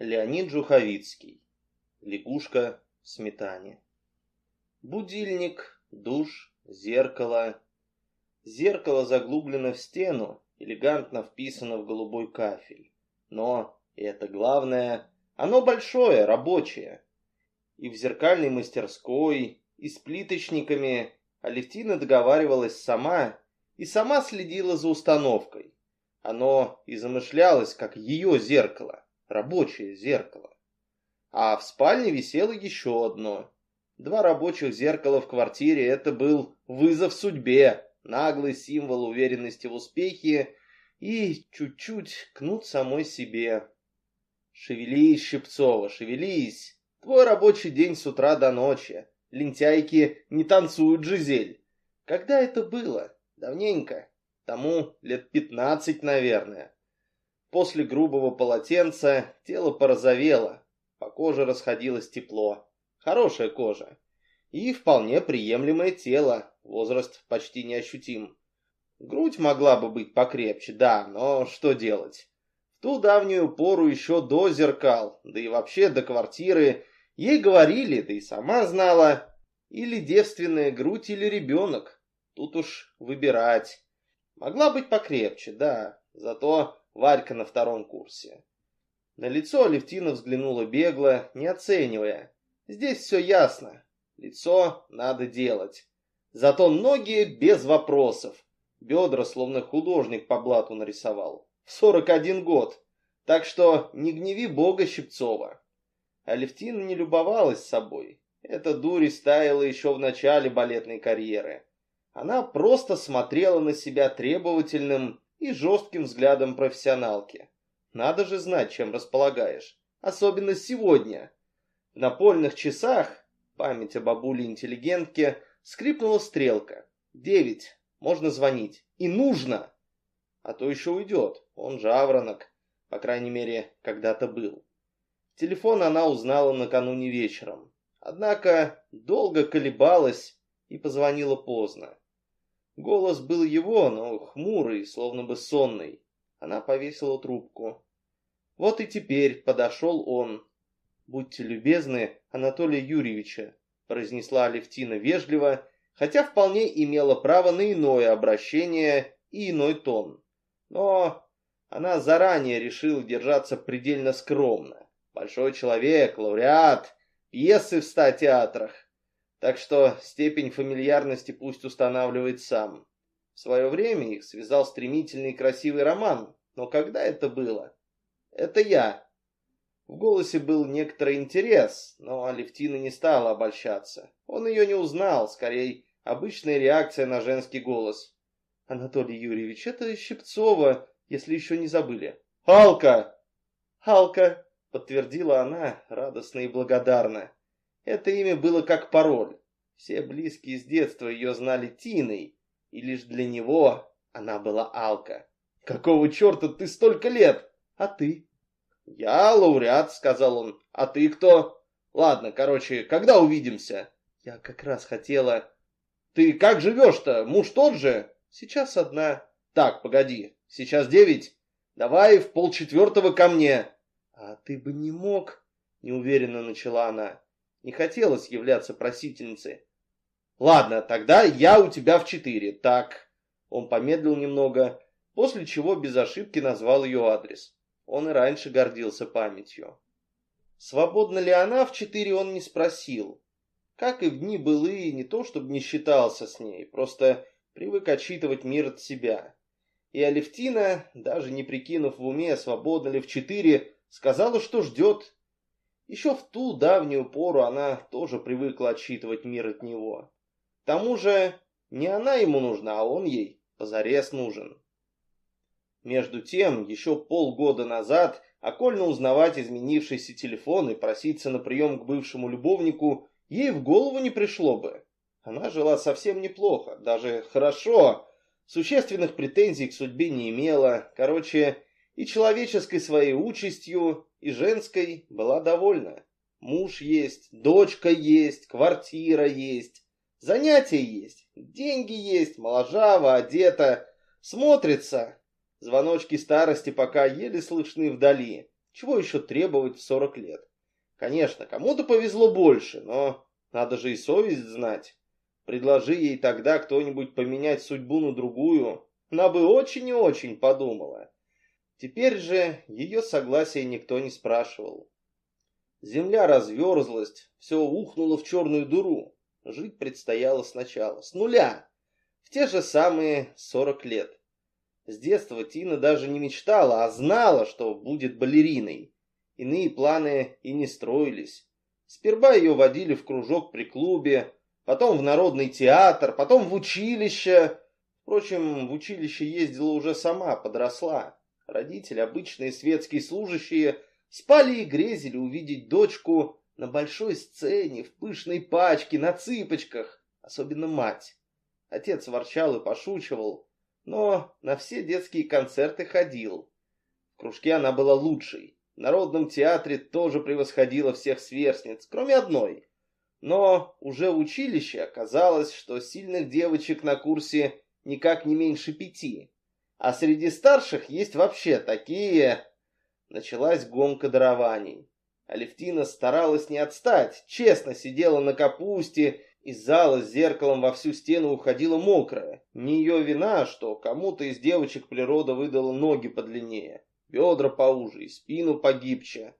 Леонид Жуховицкий. Лягушка в сметане. Будильник, душ, зеркало. Зеркало заглублено в стену, элегантно вписано в голубой кафель. Но, и это главное, оно большое, рабочее. И в зеркальной мастерской, и с плиточниками Алевтина договаривалась сама и сама следила за установкой. Оно и замышлялось, как ее зеркало, рабочее зеркало. А в спальне висело еще одно. Два рабочих зеркала в квартире — это был вызов судьбе, наглый символ уверенности в успехе и чуть-чуть кнут самой себе. Шевелись, Щипцова, шевелись. Твой рабочий день с утра до ночи. Лентяйки не танцуют, Жизель. Когда это было? Давненько. Тому лет пятнадцать, наверное. После грубого полотенца тело порозовело, по коже расходилось тепло. Хорошая кожа. И вполне приемлемое тело, возраст почти неощутим. Грудь могла бы быть покрепче, да, но что делать? В ту давнюю пору еще до зеркал, да и вообще до квартиры, ей говорили, да и сама знала, или девственная грудь, или ребенок. Тут уж выбирать. Могла быть покрепче, да, зато Варька на втором курсе. На лицо Алевтина взглянула бегло, не оценивая. Здесь все ясно. Лицо надо делать. Зато ноги без вопросов. Бедра словно художник по блату нарисовал. В сорок один год. Так что не гневи бога Щипцова. Алевтина не любовалась собой. Эта дурь стаяла еще в начале балетной карьеры. Она просто смотрела на себя требовательным и жестким взглядом профессионалки. Надо же знать, чем располагаешь. Особенно сегодня. В напольных часах, память о бабуле-интеллигентке, скрипнула стрелка. Девять. Можно звонить. И нужно. А то еще уйдет. Он жаворонок. По крайней мере, когда-то был. Телефон она узнала накануне вечером. Однако долго колебалась и позвонила поздно. Голос был его, но хмурый, словно бы сонный. Она повесила трубку. Вот и теперь подошел он. «Будьте любезны, Анатолия Юрьевича», — произнесла Алевтина вежливо, хотя вполне имела право на иное обращение и иной тон. Но она заранее решила держаться предельно скромно. Большой человек, лауреат, пьесы в ста театрах. Так что степень фамильярности пусть устанавливает сам. В свое время их связал стремительный и красивый роман. Но когда это было? Это я. В голосе был некоторый интерес, но Алевтина не стала обольщаться. Он ее не узнал, скорее, обычная реакция на женский голос. «Анатолий Юрьевич, это Щипцова, если еще не забыли». «Алка!» «Алка!» — подтвердила она, радостно и благодарна. Это имя было как пароль. Все близкие с детства ее знали Тиной, и лишь для него она была Алка. «Какого черта ты столько лет? А ты?» «Я лауреат», — сказал он. «А ты кто?» «Ладно, короче, когда увидимся?» «Я как раз хотела...» «Ты как живешь-то? Муж тот же?» «Сейчас одна». «Так, погоди, сейчас девять. Давай в полчетвертого ко мне». «А ты бы не мог...» — неуверенно начала она. Не хотелось являться просительницей. «Ладно, тогда я у тебя в четыре. Так...» Он помедлил немного, после чего без ошибки назвал ее адрес. Он и раньше гордился памятью. Свободна ли она в четыре он не спросил. Как и в дни былые, не то чтобы не считался с ней, просто привык отчитывать мир от себя. И Алевтина, даже не прикинув в уме, свободна ли в четыре, сказала, что ждет, еще в ту давнюю пору она тоже привыкла отсчитывать мир от него. К тому же не она ему нужна, а он ей позарез нужен. Между тем, еще полгода назад окольно узнавать изменившийся телефон и проситься на прием к бывшему любовнику ей в голову не пришло бы. Она жила совсем неплохо, даже хорошо, существенных претензий к судьбе не имела, короче, и человеческой своей участью, и женской была довольна. Муж есть, дочка есть, квартира есть, занятия есть, деньги есть, моложава, одета, смотрится. Звоночки старости пока еле слышны вдали. Чего еще требовать в 40 лет? Конечно, кому-то повезло больше, но надо же и совесть знать. Предложи ей тогда кто-нибудь поменять судьбу на другую, она бы очень и очень подумала. Теперь же ее согласия никто не спрашивал. Земля разверзлась, все ухнуло в черную дыру. Жить предстояло сначала, с нуля, в те же самые сорок лет. С детства Тина даже не мечтала, а знала, что будет балериной. Иные планы и не строились. Сперва ее водили в кружок при клубе, потом в народный театр, потом в училище. Впрочем, в училище ездила уже сама, подросла. Родители, обычные светские служащие, спали и грезили увидеть дочку на большой сцене, в пышной пачке, на цыпочках, особенно мать. Отец ворчал и пошучивал, но на все детские концерты ходил. В кружке она была лучшей. В Народном театре тоже превосходила всех сверстниц, кроме одной. Но уже в училище оказалось, что сильных девочек на курсе никак не меньше пяти. А среди старших есть вообще такие... Началась гонка дарований. Алевтина старалась не отстать, честно сидела на капусте, из зала с зеркалом во всю стену уходила мокрая. Не ее вина, что кому-то из девочек природа выдала ноги подлиннее, бедра поуже и спину погибче.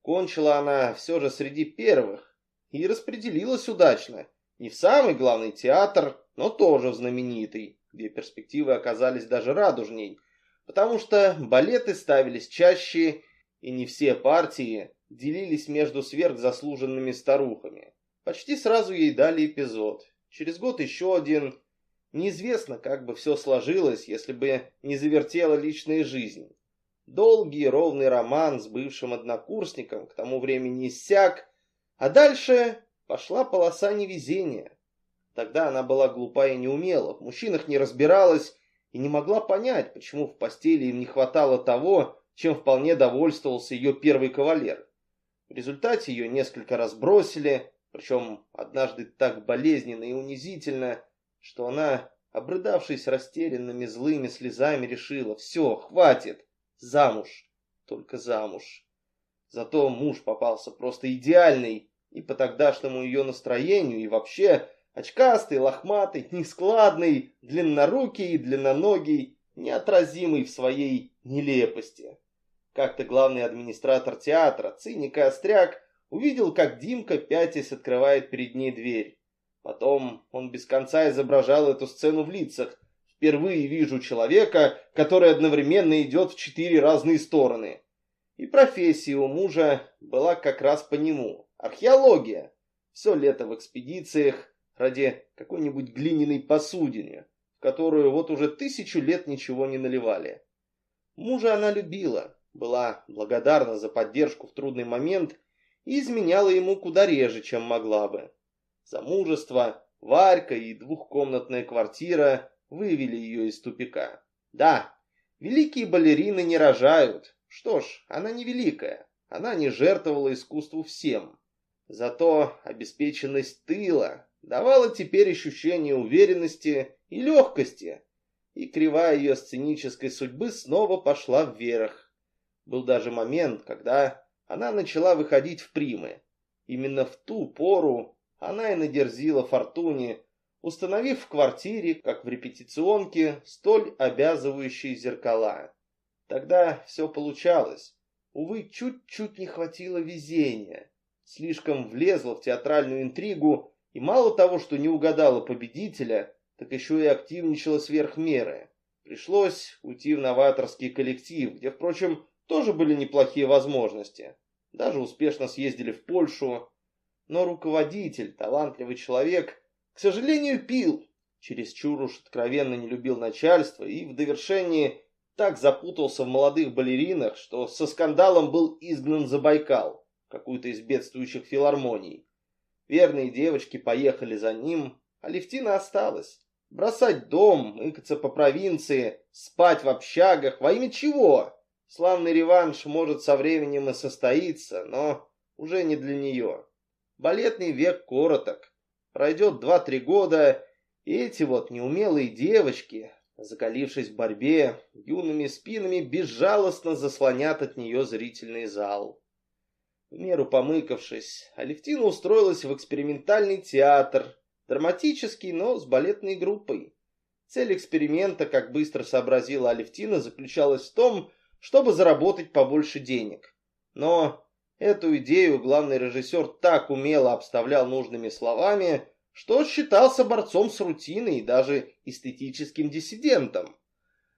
Кончила она все же среди первых и распределилась удачно. Не в самый главный театр, но тоже в знаменитый где перспективы оказались даже радужней, потому что балеты ставились чаще, и не все партии делились между сверхзаслуженными старухами. Почти сразу ей дали эпизод. Через год еще один. Неизвестно, как бы все сложилось, если бы не завертела личная жизнь. Долгий ровный роман с бывшим однокурсником к тому времени иссяк, а дальше пошла полоса невезения. Тогда она была глупа и неумела, в мужчинах не разбиралась и не могла понять, почему в постели им не хватало того, чем вполне довольствовался ее первый кавалер. В результате ее несколько раз бросили, причем однажды так болезненно и унизительно, что она, обрыдавшись растерянными злыми слезами, решила «все, хватит, замуж, только замуж». Зато муж попался просто идеальный и по тогдашнему ее настроению, и вообще Очкастый, лохматый, нескладный, длиннорукий и длинноногий, неотразимый в своей нелепости. Как-то главный администратор театра, циник и остряк, увидел, как Димка, пятясь, открывает перед ней дверь. Потом он без конца изображал эту сцену в лицах. Впервые вижу человека, который одновременно идет в четыре разные стороны. И профессия у мужа была как раз по нему. Археология. Все лето в экспедициях, ради какой-нибудь глиняной посудины, в которую вот уже тысячу лет ничего не наливали. Мужа она любила, была благодарна за поддержку в трудный момент и изменяла ему куда реже, чем могла бы. Замужество, Варька и двухкомнатная квартира вывели ее из тупика. Да, великие балерины не рожают. Что ж, она не великая, она не жертвовала искусству всем. Зато обеспеченность тыла, давала теперь ощущение уверенности и легкости, и кривая ее сценической судьбы снова пошла вверх. Был даже момент, когда она начала выходить в примы. Именно в ту пору она и надерзила Фортуне, установив в квартире, как в репетиционке, столь обязывающие зеркала. Тогда все получалось. Увы, чуть-чуть не хватило везения. Слишком влезла в театральную интригу и мало того, что не угадала победителя, так еще и активничала сверх меры. Пришлось уйти в новаторский коллектив, где, впрочем, тоже были неплохие возможности. Даже успешно съездили в Польшу. Но руководитель, талантливый человек, к сожалению, пил. Чересчур уж откровенно не любил начальство и в довершении так запутался в молодых балеринах, что со скандалом был изгнан за Байкал, какую-то из бедствующих филармоний. Верные девочки поехали за ним, а Левтина осталась. Бросать дом, мыкаться по провинции, спать в общагах, во имя чего? Славный реванш может со временем и состоиться, но уже не для нее. Балетный век короток. Пройдет два-три года, и эти вот неумелые девочки, закалившись в борьбе, юными спинами безжалостно заслонят от нее зрительный зал. В меру помыкавшись, Алевтина устроилась в экспериментальный театр, драматический, но с балетной группой. Цель эксперимента, как быстро сообразила Алевтина, заключалась в том, чтобы заработать побольше денег. Но эту идею главный режиссер так умело обставлял нужными словами, что считался борцом с рутиной и даже эстетическим диссидентом.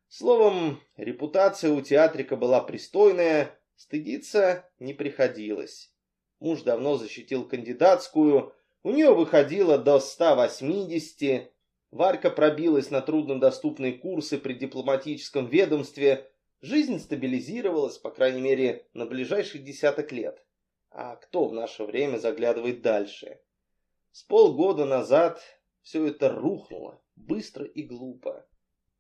Словом, репутация у театрика была пристойная, стыдиться не приходилось. Муж давно защитил кандидатскую, у нее выходило до 180, Варька пробилась на труднодоступные курсы при дипломатическом ведомстве, жизнь стабилизировалась, по крайней мере, на ближайшие десяток лет. А кто в наше время заглядывает дальше? С полгода назад все это рухнуло, быстро и глупо.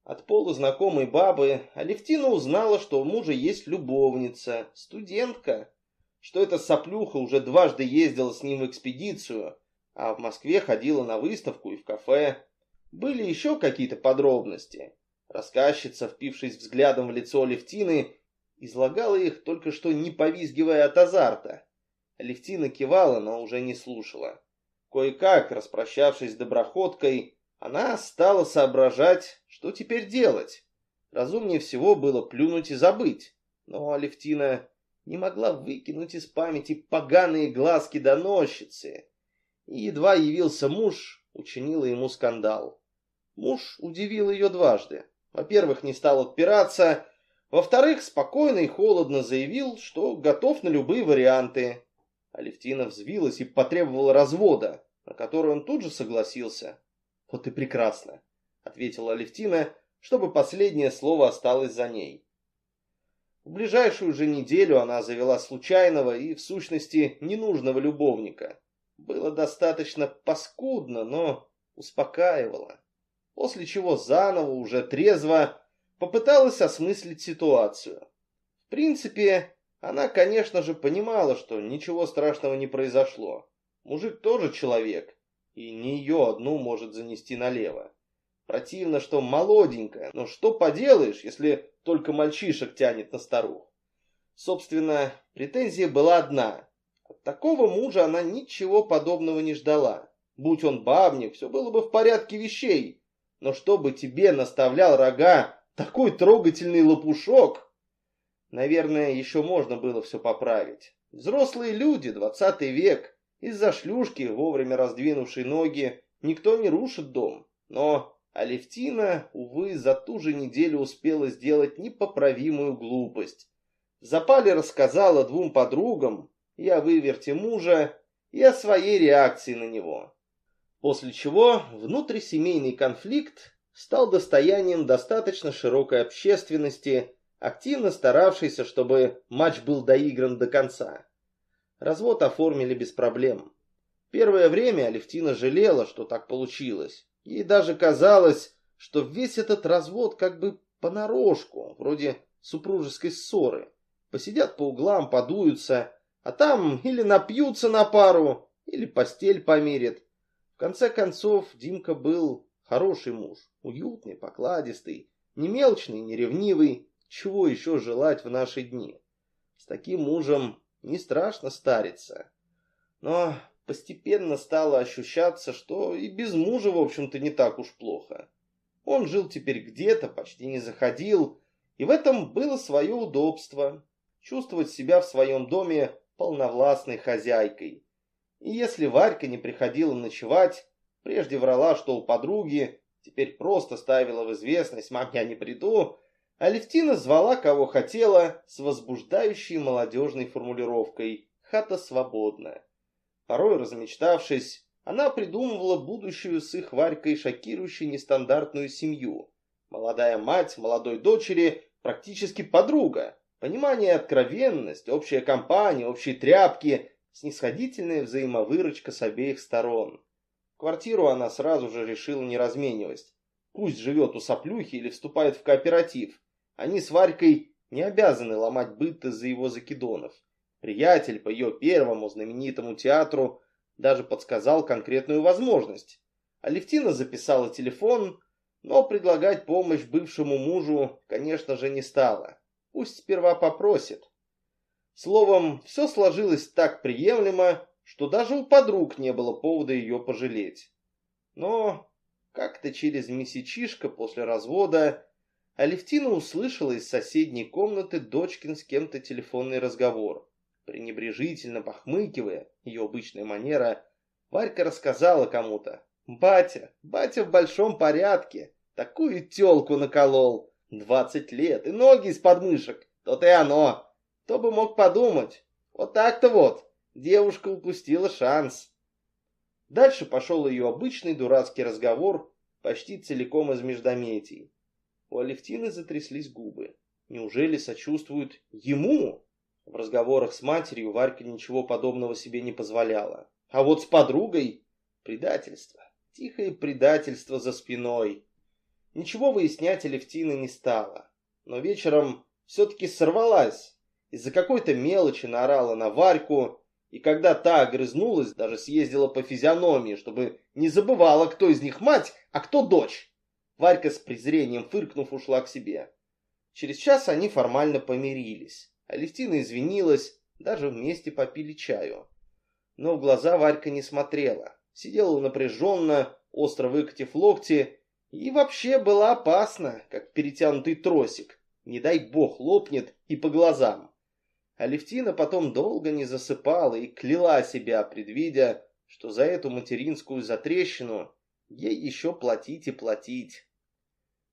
От полузнакомой бабы Алевтина узнала, что у мужа есть любовница, студентка, что эта соплюха уже дважды ездила с ним в экспедицию, а в Москве ходила на выставку и в кафе. Были еще какие-то подробности. Рассказчица, впившись взглядом в лицо Алевтины, излагала их, только что не повизгивая от азарта. Алевтина кивала, но уже не слушала. Кое-как, распрощавшись с доброходкой, она стала соображать, что теперь делать. Разумнее всего было плюнуть и забыть. Но Алевтина не могла выкинуть из памяти поганые глазки доносчицы. И едва явился муж, учинила ему скандал. Муж удивил ее дважды. Во-первых, не стал отпираться. Во-вторых, спокойно и холодно заявил, что готов на любые варианты. Алевтина взвилась и потребовала развода, на который он тут же согласился. «Вот и прекрасно», — ответила Алевтина, чтобы последнее слово осталось за ней. В ближайшую же неделю она завела случайного и, в сущности, ненужного любовника. Было достаточно паскудно, но успокаивало. После чего заново, уже трезво, попыталась осмыслить ситуацию. В принципе, она, конечно же, понимала, что ничего страшного не произошло. Мужик тоже человек, и не ее одну может занести налево. Противно, что молоденькая, но что поделаешь, если только мальчишек тянет на старух. Собственно, претензия была одна. От такого мужа она ничего подобного не ждала. Будь он бабник, все было бы в порядке вещей. Но чтобы тебе наставлял рога такой трогательный лопушок, Наверное, еще можно было все поправить. Взрослые люди, двадцатый век, из-за шлюшки, вовремя раздвинувшей ноги, никто не рушит дом. Но Алевтина, увы, за ту же неделю успела сделать непоправимую глупость. В запале рассказала двум подругам и о выверте мужа, и о своей реакции на него. После чего внутрисемейный конфликт стал достоянием достаточно широкой общественности, активно старавшийся, чтобы матч был доигран до конца. Развод оформили без проблем. Первое время Алевтина жалела, что так получилось. Ей даже казалось, что весь этот развод как бы понарошку, вроде супружеской ссоры. Посидят по углам, подуются, а там или напьются на пару, или постель померят. В конце концов, Димка был хороший муж, уютный, покладистый, не мелочный, не ревнивый, чего еще желать в наши дни? С таким мужем не страшно стариться. Но постепенно стало ощущаться, что и без мужа, в общем-то, не так уж плохо. Он жил теперь где-то, почти не заходил, и в этом было свое удобство. Чувствовать себя в своем доме полновластной хозяйкой. И если Варька не приходила ночевать, прежде врала, что у подруги, теперь просто ставила в известность «мам, я не приду», Алевтина звала кого хотела с возбуждающей молодежной формулировкой «хата свободная». Порой размечтавшись, она придумывала будущую с их Варькой шокирующую нестандартную семью. Молодая мать молодой дочери практически подруга. Понимание откровенность, общая компания, общие тряпки, снисходительная взаимовыручка с обеих сторон. Квартиру она сразу же решила не разменивать. Пусть живет у соплюхи или вступает в кооператив. Они с Варькой не обязаны ломать быт из-за его закидонов. Приятель по ее первому знаменитому театру даже подсказал конкретную возможность. Алевтина записала телефон, но предлагать помощь бывшему мужу, конечно же, не стала. Пусть сперва попросит. Словом, все сложилось так приемлемо, что даже у подруг не было повода ее пожалеть. Но как-то через месячишко после развода Алевтина услышала из соседней комнаты дочкин с кем-то телефонный разговор. Пренебрежительно похмыкивая, ее обычная манера, Варька рассказала кому-то. «Батя, батя в большом порядке, такую телку наколол, двадцать лет, и ноги из подмышек, то-то и оно, кто бы мог подумать, вот так-то вот, девушка упустила шанс». Дальше пошел ее обычный дурацкий разговор, почти целиком из междометий. У Алевтины затряслись губы. Неужели сочувствуют ему? В разговорах с матерью Варька ничего подобного себе не позволяла. А вот с подругой предательство. Тихое предательство за спиной. Ничего выяснять Алевтина не стала. Но вечером все-таки сорвалась. Из-за какой-то мелочи наорала на Варьку, и когда та огрызнулась, даже съездила по физиономии, чтобы не забывала, кто из них мать, а кто дочь. Варька с презрением фыркнув ушла к себе. Через час они формально помирились. Алевтина извинилась, даже вместе попили чаю. Но в глаза Варька не смотрела. Сидела напряженно, остро выкатив локти, и вообще была опасна, как перетянутый тросик. Не дай бог лопнет и по глазам. Алевтина потом долго не засыпала и кляла себя, предвидя, что за эту материнскую затрещину ей еще платить и платить.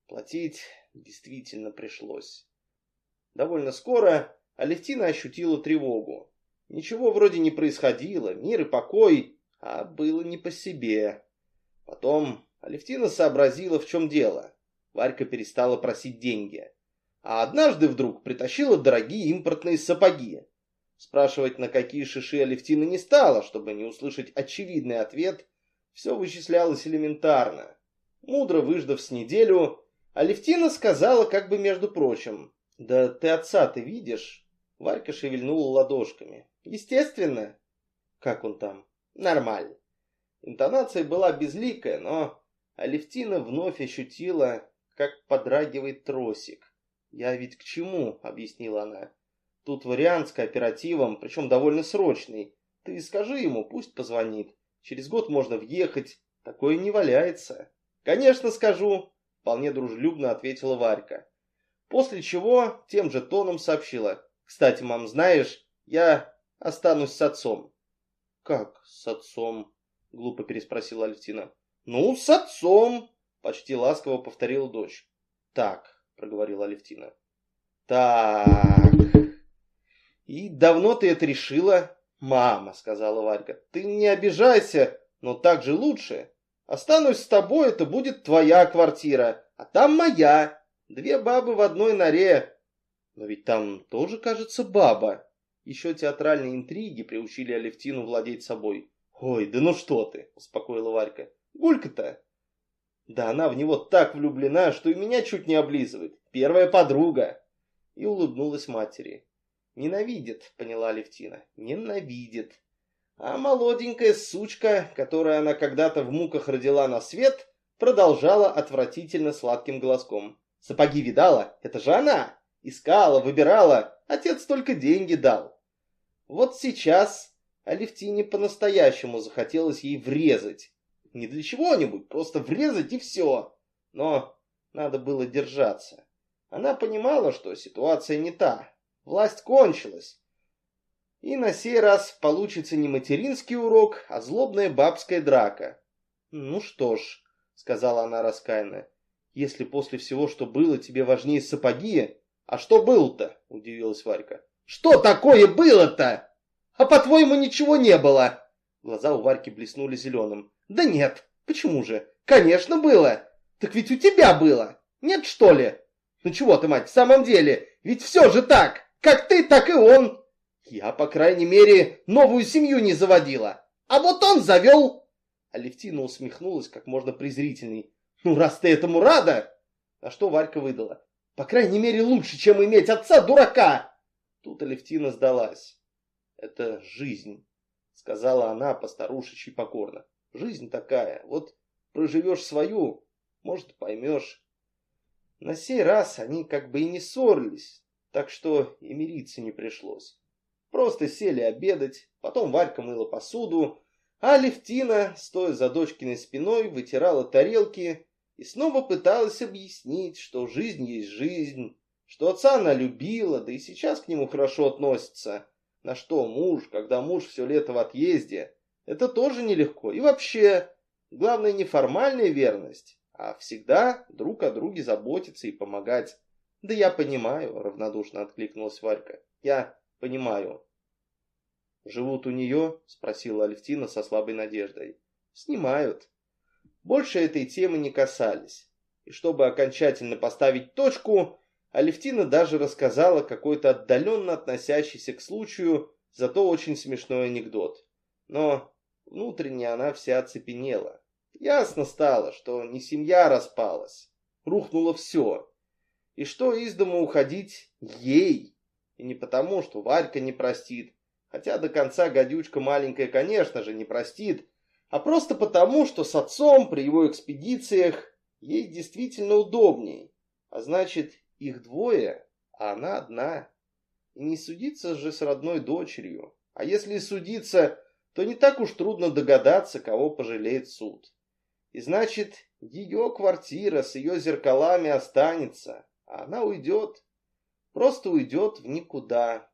Платить действительно пришлось. Довольно скоро Алевтина ощутила тревогу. Ничего вроде не происходило, мир и покой, а было не по себе. Потом Алевтина сообразила, в чем дело. Варька перестала просить деньги. А однажды вдруг притащила дорогие импортные сапоги. Спрашивать, на какие шиши Алевтина не стала, чтобы не услышать очевидный ответ. Все вычислялось элементарно. Мудро выждав с неделю, Алевтина сказала, как бы между прочим, «Да ты отца ты видишь?» Варька шевельнула ладошками. «Естественно». «Как он там?» «Нормально». Интонация была безликая, но Алевтина вновь ощутила, как подрагивает тросик. «Я ведь к чему?» — объяснила она. «Тут вариант с кооперативом, причем довольно срочный. Ты скажи ему, пусть позвонит. Через год можно въехать. Такое не валяется». «Конечно скажу», — вполне дружелюбно ответила Варька. После чего тем же тоном сообщила. «Кстати, мам, знаешь, я останусь с отцом». «Как с отцом?» — глупо переспросила Альтина. «Ну, с отцом», — почти ласково повторила дочь. «Так, проговорила Алевтина. Так. И давно ты это решила? Мама, сказала Варька. Ты не обижайся, но так же лучше. Останусь с тобой, это будет твоя квартира, а там моя. Две бабы в одной норе. Но ведь там тоже, кажется, баба. Еще театральные интриги приучили Алевтину владеть собой. Ой, да ну что ты, успокоила Варька. Гулька-то да она в него так влюблена, что и меня чуть не облизывает. Первая подруга. И улыбнулась матери. Ненавидит, поняла Левтина. Ненавидит. А молоденькая сучка, которую она когда-то в муках родила на свет, продолжала отвратительно сладким голоском. Сапоги видала? Это же она. Искала, выбирала. Отец только деньги дал. Вот сейчас Алевтине по-настоящему захотелось ей врезать. Не для чего-нибудь, просто врезать и все. Но надо было держаться. Она понимала, что ситуация не та. Власть кончилась. И на сей раз получится не материнский урок, а злобная бабская драка. «Ну что ж», — сказала она раскаянно, — «если после всего, что было, тебе важнее сапоги...» «А что было-то?» — удивилась Варька. «Что такое было-то? А по-твоему ничего не было?» Глаза у Варьки блеснули зеленым. Да нет, почему же? Конечно было. Так ведь у тебя было. Нет, что ли? Ну чего ты, мать, в самом деле? Ведь все же так. Как ты, так и он. Я, по крайней мере, новую семью не заводила. А вот он завел. Алевтина усмехнулась как можно презрительней. Ну, раз ты этому рада. А что Варька выдала? По крайней мере, лучше, чем иметь отца-дурака. Тут Алевтина сдалась. Это жизнь, сказала она постарушечьи покорно. Жизнь такая. Вот проживешь свою, может, поймешь. На сей раз они как бы и не ссорились, так что и мириться не пришлось. Просто сели обедать, потом Варька мыла посуду, а Левтина, стоя за дочкиной спиной, вытирала тарелки и снова пыталась объяснить, что жизнь есть жизнь, что отца она любила, да и сейчас к нему хорошо относится. На что муж, когда муж все лето в отъезде, это тоже нелегко. И вообще, главное не формальная верность, а всегда друг о друге заботиться и помогать. Да я понимаю, равнодушно откликнулась Варька. Я понимаю. Живут у нее? Спросила Алевтина со слабой надеждой. Снимают. Больше этой темы не касались. И чтобы окончательно поставить точку, Алевтина даже рассказала какой-то отдаленно относящийся к случаю, зато очень смешной анекдот. Но внутренне она вся оцепенела. Ясно стало, что не семья распалась, рухнуло все. И что из дома уходить ей. И не потому, что Варька не простит, хотя до конца гадючка маленькая, конечно же, не простит, а просто потому, что с отцом при его экспедициях ей действительно удобней. А значит, их двое, а она одна. И не судиться же с родной дочерью. А если судиться, то не так уж трудно догадаться, кого пожалеет суд. И значит, ее квартира с ее зеркалами останется, а она уйдет. Просто уйдет в никуда.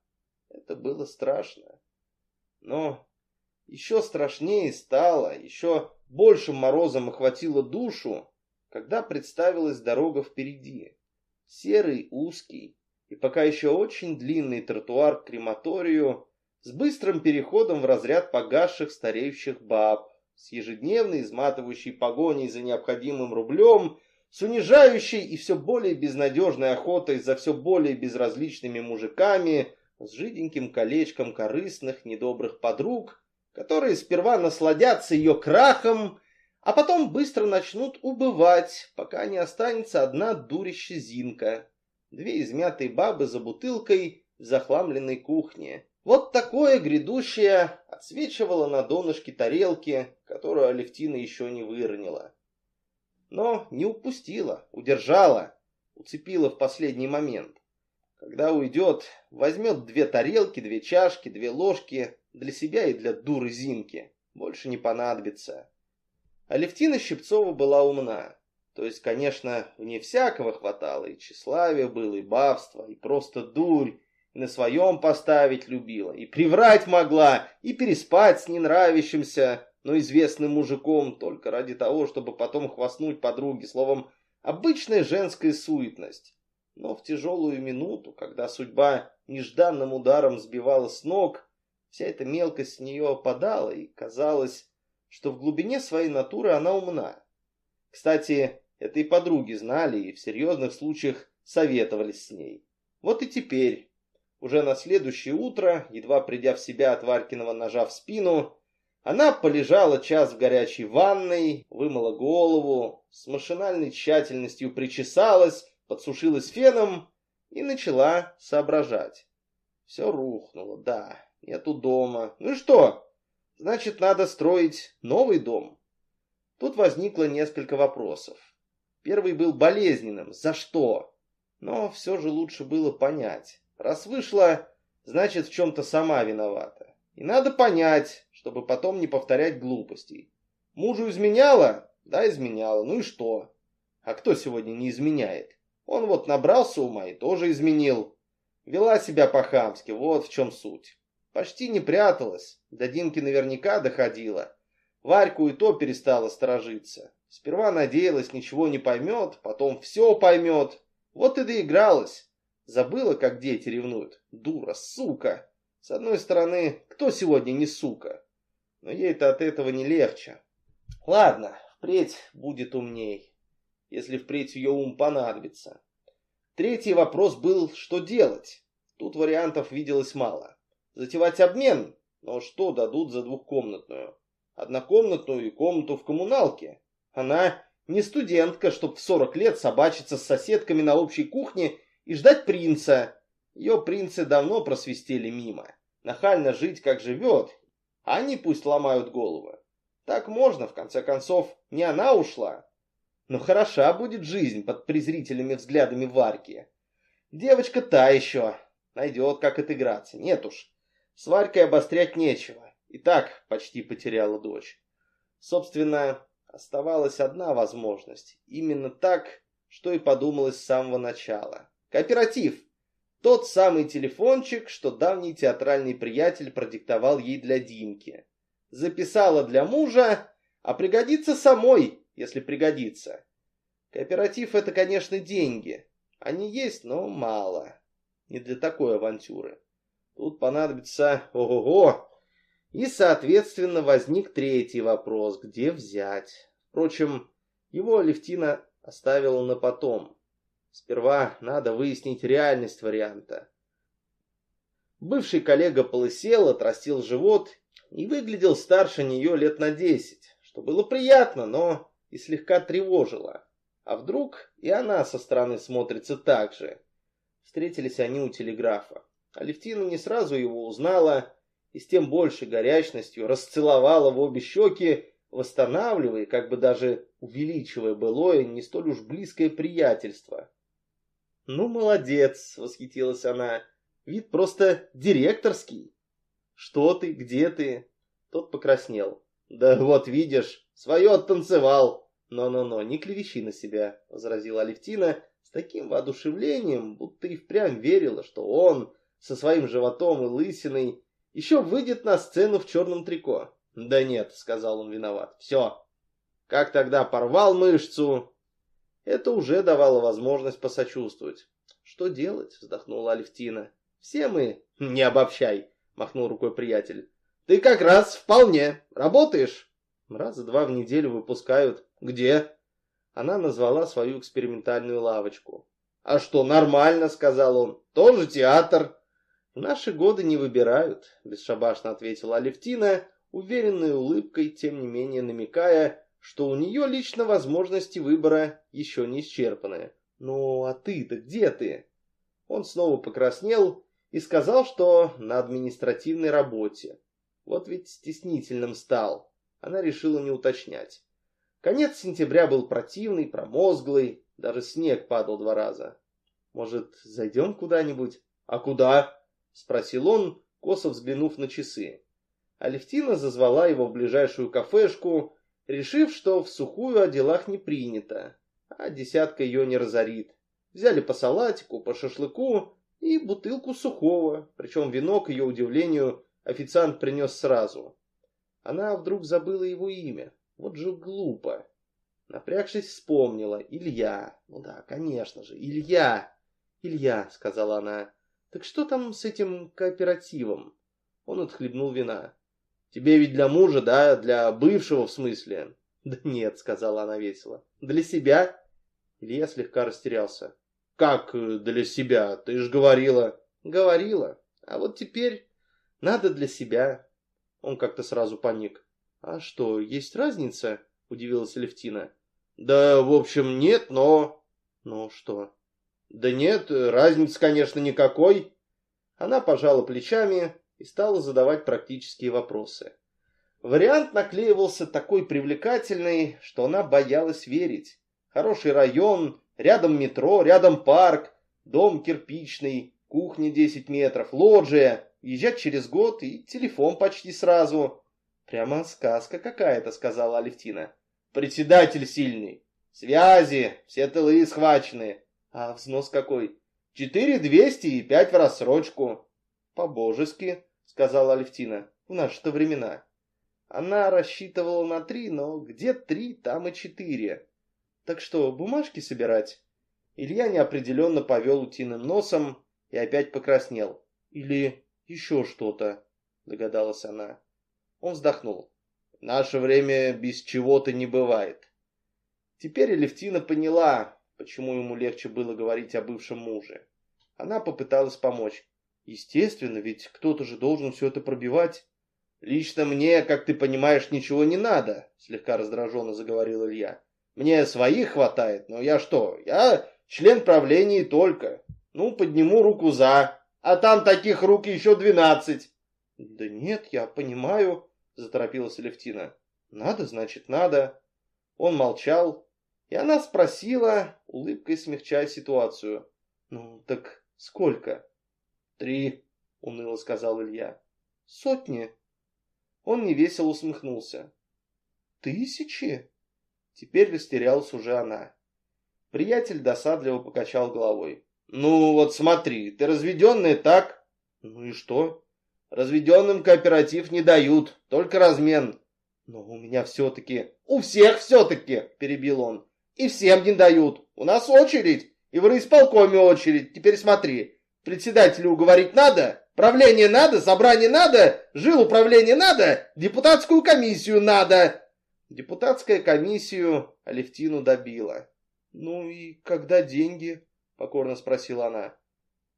Это было страшно. Но еще страшнее стало, еще большим морозом охватило душу, когда представилась дорога впереди. Серый, узкий и пока еще очень длинный тротуар к крематорию с быстрым переходом в разряд погасших стареющих баб, с ежедневной изматывающей погоней за необходимым рублем, с унижающей и все более безнадежной охотой за все более безразличными мужиками, с жиденьким колечком корыстных, недобрых подруг, которые сперва насладятся ее крахом, а потом быстро начнут убывать, пока не останется одна дурища Зинка, две измятые бабы за бутылкой в захламленной кухне. Вот такое грядущее отсвечивало на донышке тарелки, которую Алевтина еще не выронила. Но не упустила, удержала, уцепила в последний момент. Когда уйдет, возьмет две тарелки, две чашки, две ложки для себя и для дуры Зинки. Больше не понадобится. Алевтина Щипцова была умна. То есть, конечно, не всякого хватало, и тщеславия было, и бабство, и просто дурь, на своем поставить любила, и приврать могла, и переспать с ненравящимся, но известным мужиком, только ради того, чтобы потом хвастнуть подруге, словом, обычная женская суетность. Но в тяжелую минуту, когда судьба нежданным ударом сбивала с ног, Вся эта мелкость с нее опадала, и казалось, что в глубине своей натуры она умна. Кстати, это и подруги знали, и в серьезных случаях советовались с ней. Вот и теперь, уже на следующее утро, едва придя в себя от Варькиного ножа в спину, она полежала час в горячей ванной, вымыла голову, с машинальной тщательностью причесалась, подсушилась феном и начала соображать. Все рухнуло, да, Нету дома. Ну и что? Значит, надо строить новый дом. Тут возникло несколько вопросов. Первый был болезненным. За что? Но все же лучше было понять. Раз вышла, значит, в чем-то сама виновата. И надо понять, чтобы потом не повторять глупостей. Мужу изменяла? Да, изменяла. Ну и что? А кто сегодня не изменяет? Он вот набрался ума и тоже изменил. Вела себя по-хамски, вот в чем суть. Почти не пряталась, до Динки наверняка доходила. Варьку и то перестала сторожиться. Сперва надеялась, ничего не поймет, потом все поймет. Вот и доигралась. Забыла, как дети ревнуют. Дура, сука. С одной стороны, кто сегодня не сука? Но ей-то от этого не легче. Ладно, впредь будет умней, если впредь ее ум понадобится. Третий вопрос был, что делать. Тут вариантов виделось мало. Затевать обмен? Но что дадут за двухкомнатную? Однокомнатную и комнату в коммуналке. Она не студентка, чтоб в 40 лет собачиться с соседками на общей кухне и ждать принца. Ее принцы давно просвистели мимо. Нахально жить, как живет. Они пусть ломают головы. Так можно, в конце концов, не она ушла. Но хороша будет жизнь под презрительными взглядами Варьки. Девочка та еще. Найдет, как отыграться. Нет уж, с Варькой обострять нечего. И так почти потеряла дочь. Собственно, оставалась одна возможность. Именно так, что и подумалось с самого начала. Кооператив. Тот самый телефончик, что давний театральный приятель продиктовал ей для Димки. Записала для мужа, а пригодится самой, если пригодится. Кооператив это, конечно, деньги. Они есть, но мало. Не для такой авантюры. Тут понадобится ого-го. И, соответственно, возник третий вопрос. Где взять? Впрочем, его Левтина оставила на потом. Сперва надо выяснить реальность варианта. Бывший коллега полысел, отрастил живот и выглядел старше нее лет на десять, что было приятно, но и слегка тревожило. А вдруг и она со стороны смотрится так же? Встретились они у телеграфа. Алевтина не сразу его узнала и с тем большей горячностью расцеловала в обе щеки, восстанавливая, как бы даже увеличивая былое, не столь уж близкое приятельство. «Ну, молодец!» — восхитилась она. «Вид просто директорский!» «Что ты? Где ты?» Тот покраснел. «Да вот видишь, свое оттанцевал!» «Но-но-но, не клевещи на себя», — возразила Алевтина с таким воодушевлением, будто и впрямь верила, что он со своим животом и лысиной еще выйдет на сцену в черном трико. «Да нет», — сказал он виноват, — «все». Как тогда порвал мышцу? Это уже давало возможность посочувствовать. «Что делать?» — вздохнула Алевтина. «Все мы...» «Не обобщай», — махнул рукой приятель. «Ты как раз вполне. Работаешь?» Раза два в неделю выпускают. «Где?» Она назвала свою экспериментальную лавочку. «А что, нормально», — сказал он. «Тоже театр». «В наши годы не выбирают», — бесшабашно ответила Алевтина, уверенной улыбкой, тем не менее намекая, что у нее лично возможности выбора еще не исчерпаны. «Ну, а ты-то где ты?» Он снова покраснел и сказал, что на административной работе. Вот ведь стеснительным стал. Она решила не уточнять. Конец сентября был противный, промозглый, даже снег падал два раза. «Может, зайдем куда-нибудь?» «А куда?» — спросил он, косо взглянув на часы. Алевтина зазвала его в ближайшую кафешку, решив, что в сухую о делах не принято, а десятка ее не разорит. Взяли по салатику, по шашлыку и бутылку сухого, причем вино, к ее удивлению, официант принес сразу. Она вдруг забыла его имя. Вот же глупо. Напрягшись, вспомнила. Илья. Ну да, конечно же, Илья. Илья, сказала она. Так что там с этим кооперативом? Он отхлебнул вина. Тебе ведь для мужа, да? Для бывшего, в смысле? Да нет, сказала она весело. Для себя? Илья слегка растерялся. Как э, для себя? Ты же говорила. Говорила. А вот теперь надо для себя. Он как-то сразу паник. «А что, есть разница?» — удивилась Левтина. «Да, в общем, нет, но...» «Но что?» «Да нет, разницы, конечно, никакой». Она пожала плечами и стала задавать практические вопросы. Вариант наклеивался такой привлекательный, что она боялась верить. Хороший район, рядом метро, рядом парк, дом кирпичный, кухня 10 метров, лоджия, езжать через год и телефон почти сразу. «Прямо сказка какая-то», — сказала Алевтина. «Председатель сильный. Связи, все тылы схвачены. А взнос какой? Четыре двести и пять в рассрочку». «По-божески», — сказала Алевтина, — «в наши-то времена». Она рассчитывала на три, но где три, там и четыре. Так что, бумажки собирать? Илья неопределенно повел утиным носом и опять покраснел. Или еще что-то, догадалась она. Он вздохнул. В наше время без чего-то не бывает. Теперь Левтина поняла, почему ему легче было говорить о бывшем муже. Она попыталась помочь. Естественно, ведь кто-то же должен все это пробивать. Лично мне, как ты понимаешь, ничего не надо, слегка раздраженно заговорил Илья. Мне своих хватает, но я что? Я член правления и только. Ну, подниму руку за. А там таких рук еще двенадцать. Да нет, я понимаю, заторопилась Левтина. Надо, значит, надо. Он молчал, И она спросила, улыбкой смягчая ситуацию. «Ну, так сколько?» «Три», — уныло сказал Илья. «Сотни». Он невесело усмехнулся. «Тысячи?» Теперь растерялась уже она. Приятель досадливо покачал головой. «Ну вот смотри, ты разведенный, так?» «Ну и что?» «Разведенным кооператив не дают, только размен». «Но у меня все-таки...» «У всех все-таки!» – перебил он. «И всем не дают. У нас очередь, и в райисполкоме очередь. Теперь смотри, председателю говорить надо, правление надо, собрание надо, жил управление надо, депутатскую комиссию надо». Депутатская комиссию Алевтину добила. «Ну и когда деньги?» — покорно спросила она.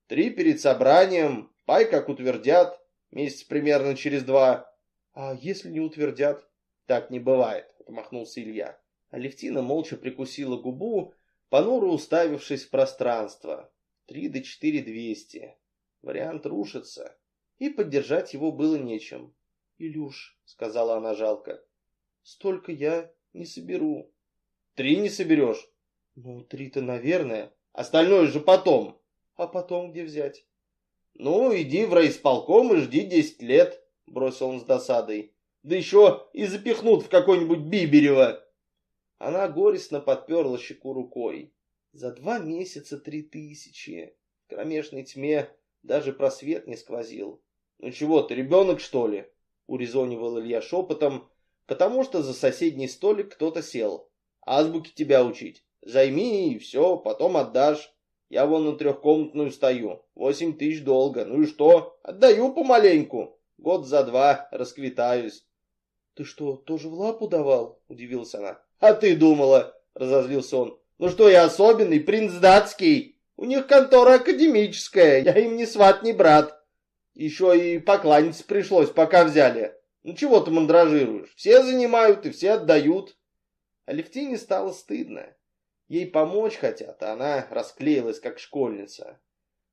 «Три перед собранием, пай как утвердят, месяц примерно через два. А если не утвердят?» «Так не бывает», — отмахнулся Илья. Алевтина молча прикусила губу, понуро уставившись в пространство. Три до четыре двести. Вариант рушится, и поддержать его было нечем. «Илюш», — сказала она жалко, — «столько я не соберу». «Три не соберешь?» Ну, три-то, наверное. Остальное же потом. А потом где взять? Ну, иди в райисполком и жди десять лет, бросил он с досадой. Да еще и запихнут в какой-нибудь Биберево. Она горестно подперла щеку рукой. За два месяца три тысячи. В кромешной тьме даже просвет не сквозил. Ну чего ты, ребенок, что ли? Урезонивал Илья шепотом, потому что за соседний столик кто-то сел. Азбуки тебя учить. Займи и все, потом отдашь. Я вон на трехкомнатную стою. Восемь тысяч долго. Ну и что? Отдаю помаленьку. Год за два расквитаюсь. Ты что, тоже в лапу давал? Удивилась она. А ты думала? Разозлился он. Ну что, я особенный, принц датский. У них контора академическая. Я им не сват, не брат. Еще и покланяться пришлось, пока взяли. Ну чего ты мандражируешь? Все занимают и все отдают. Алевтине стало стыдно. Ей помочь хотят, а она расклеилась, как школьница.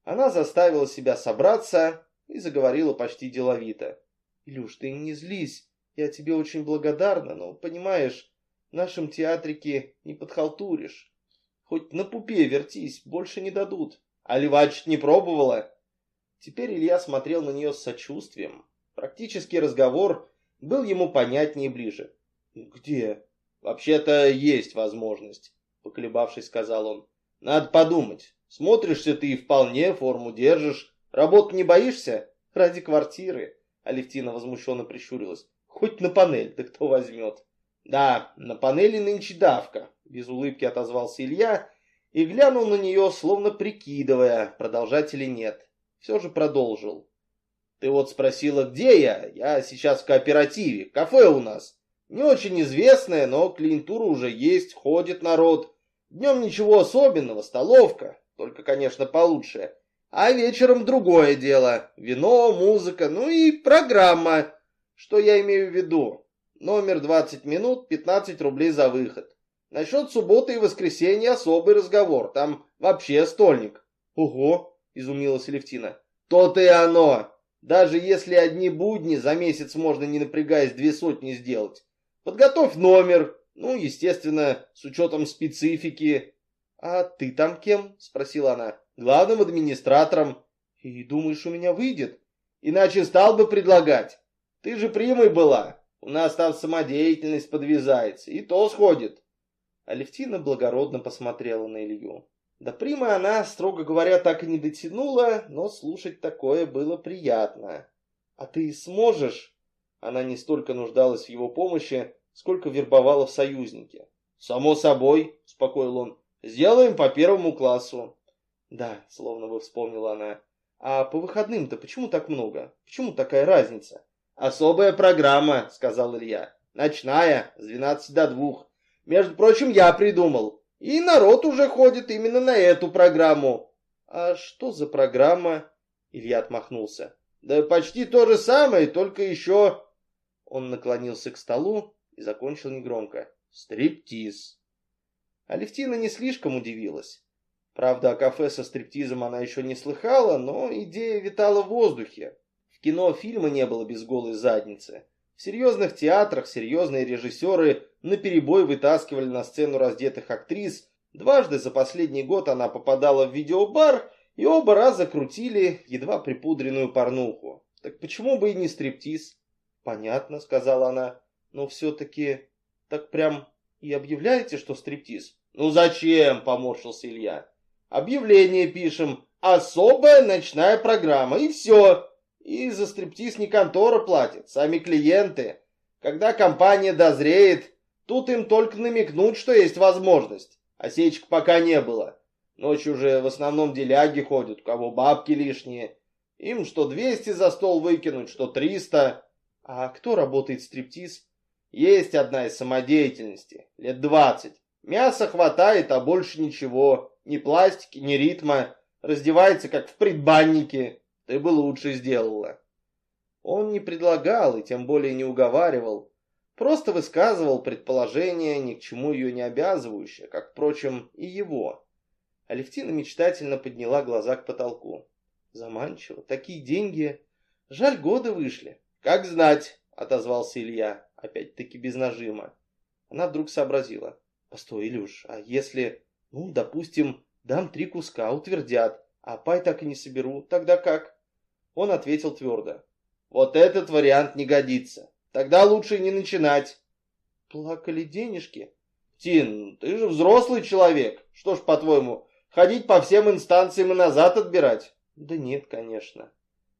Она заставила себя собраться и заговорила почти деловито. «Илюш, ты не злись, я тебе очень благодарна, но, понимаешь, в нашем театрике не подхалтуришь. Хоть на пупе вертись, больше не дадут. А ливачить не пробовала?» Теперь Илья смотрел на нее с сочувствием. Практический разговор был ему понятнее и ближе. «Где?» «Вообще-то есть возможность поколебавшись, сказал он. Надо подумать. Смотришься ты и вполне, форму держишь. Работу не боишься? Ради квартиры. Алевтина возмущенно прищурилась. Хоть на панель, да кто возьмет? Да, на панели нынче давка. Без улыбки отозвался Илья и глянул на нее, словно прикидывая, продолжать или нет. Все же продолжил. Ты вот спросила, где я? Я сейчас в кооперативе. Кафе у нас. Не очень известное, но клиентура уже есть, ходит народ. Днем ничего особенного, столовка, только, конечно, получше. А вечером другое дело. Вино, музыка, ну и программа. Что я имею в виду? Номер 20 минут, 15 рублей за выход. Насчет субботы и воскресенья особый разговор. Там вообще стольник. Ого, изумилась Левтина. То-то и оно. Даже если одни будни за месяц можно, не напрягаясь, две сотни сделать. Подготовь номер, ну, естественно, с учетом специфики. «А ты там кем?» – спросила она. «Главным администратором». «И думаешь, у меня выйдет?» «Иначе стал бы предлагать. Ты же примой была. У нас там самодеятельность подвязается. И то сходит». Алевтина благородно посмотрела на Илью. До примы она, строго говоря, так и не дотянула, но слушать такое было приятно. «А ты сможешь?» Она не столько нуждалась в его помощи, сколько вербовала в союзники. «Само собой», — успокоил он, — «сделаем по первому классу». «Да», — словно бы вспомнила она, — «а по выходным-то почему так много? Почему такая разница?» «Особая программа», — сказал Илья. «Ночная, с двенадцати до двух. Между прочим, я придумал. И народ уже ходит именно на эту программу». «А что за программа?» Илья отмахнулся. «Да почти то же самое, только еще...» Он наклонился к столу и закончил негромко. «Стриптиз». Алевтина не слишком удивилась. Правда, о кафе со стриптизом она еще не слыхала, но идея витала в воздухе. В кино фильма не было без голой задницы. В серьезных театрах серьезные режиссеры наперебой вытаскивали на сцену раздетых актрис. Дважды за последний год она попадала в видеобар, и оба раза крутили едва припудренную порнуху. Так почему бы и не стриптиз? Понятно, сказала она, но все-таки так прям и объявляете, что стриптиз? Ну зачем, поморщился Илья. Объявление пишем, особая ночная программа, и все. И за стриптиз не контора платит, сами клиенты. Когда компания дозреет, тут им только намекнуть, что есть возможность. Осечек пока не было. Ночью уже в основном деляги ходят, у кого бабки лишние. Им что 200 за стол выкинуть, что 300. А кто работает стриптиз? Есть одна из самодеятельности, лет 20. Мяса хватает, а больше ничего. Ни пластики, ни ритма. Раздевается, как в предбаннике. Ты бы лучше сделала. Он не предлагал и тем более не уговаривал. Просто высказывал предположение, ни к чему ее не обязывающее, как, впрочем, и его. Алевтина мечтательно подняла глаза к потолку. Заманчиво. Такие деньги. Жаль, годы вышли. Как знать, отозвался Илья, опять-таки без нажима. Она вдруг сообразила. Постой, Илюш, а если, ну, допустим, дам три куска, утвердят, а пай так и не соберу, тогда как? Он ответил твердо. Вот этот вариант не годится. Тогда лучше не начинать. Плакали денежки. Тин, ты же взрослый человек. Что ж, по-твоему, ходить по всем инстанциям и назад отбирать? Да нет, конечно.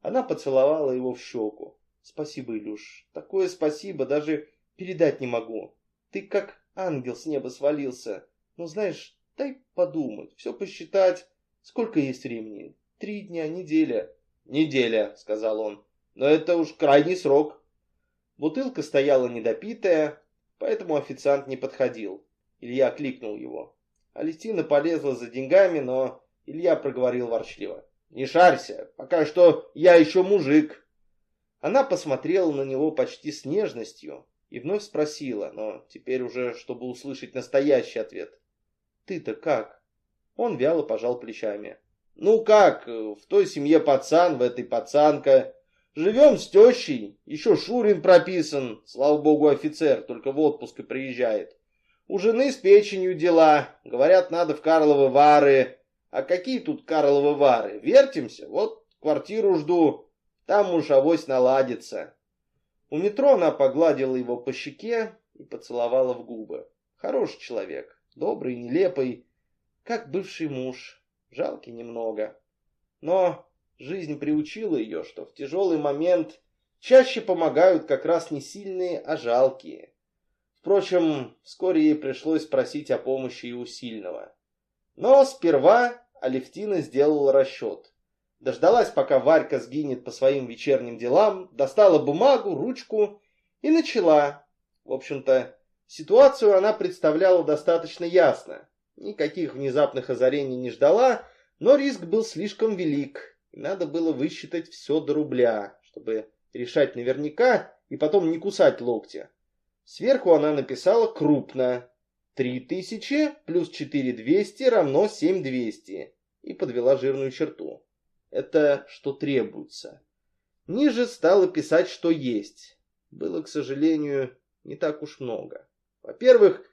Она поцеловала его в щеку. Спасибо, Илюш. Такое спасибо даже передать не могу. Ты как ангел с неба свалился. Ну, знаешь, дай подумать, все посчитать. Сколько есть времени? Три дня, неделя. «Неделя», — сказал он. «Но это уж крайний срок». Бутылка стояла недопитая, поэтому официант не подходил. Илья кликнул его. Алистина полезла за деньгами, но Илья проговорил ворчливо. «Не шарься, пока что я еще мужик». Она посмотрела на него почти с нежностью и вновь спросила, но теперь уже, чтобы услышать настоящий ответ. «Ты-то как?» Он вяло пожал плечами. Ну как, в той семье пацан, в этой пацанка. Живем с тещей, еще Шурин прописан, слава богу офицер, только в отпуск и приезжает. У жены с печенью дела, говорят, надо в Карловы Вары. А какие тут Карловы Вары? Вертимся, вот квартиру жду, там уж авось наладится. У метро она погладила его по щеке и поцеловала в губы. Хороший человек, добрый, нелепый, как бывший муж. Жалкий немного. Но жизнь приучила ее, что в тяжелый момент чаще помогают как раз не сильные, а жалкие. Впрочем, вскоре ей пришлось просить о помощи и у сильного. Но сперва Алевтина сделала расчет. Дождалась, пока Варька сгинет по своим вечерним делам, достала бумагу, ручку и начала. В общем-то, ситуацию она представляла достаточно ясно. Никаких внезапных озарений не ждала, но риск был слишком велик. Надо было высчитать все до рубля, чтобы решать наверняка и потом не кусать локтя. Сверху она написала крупно. 3000 плюс 4200 равно 7200. И подвела жирную черту. Это что требуется. Ниже стала писать, что есть. Было, к сожалению, не так уж много. Во-первых,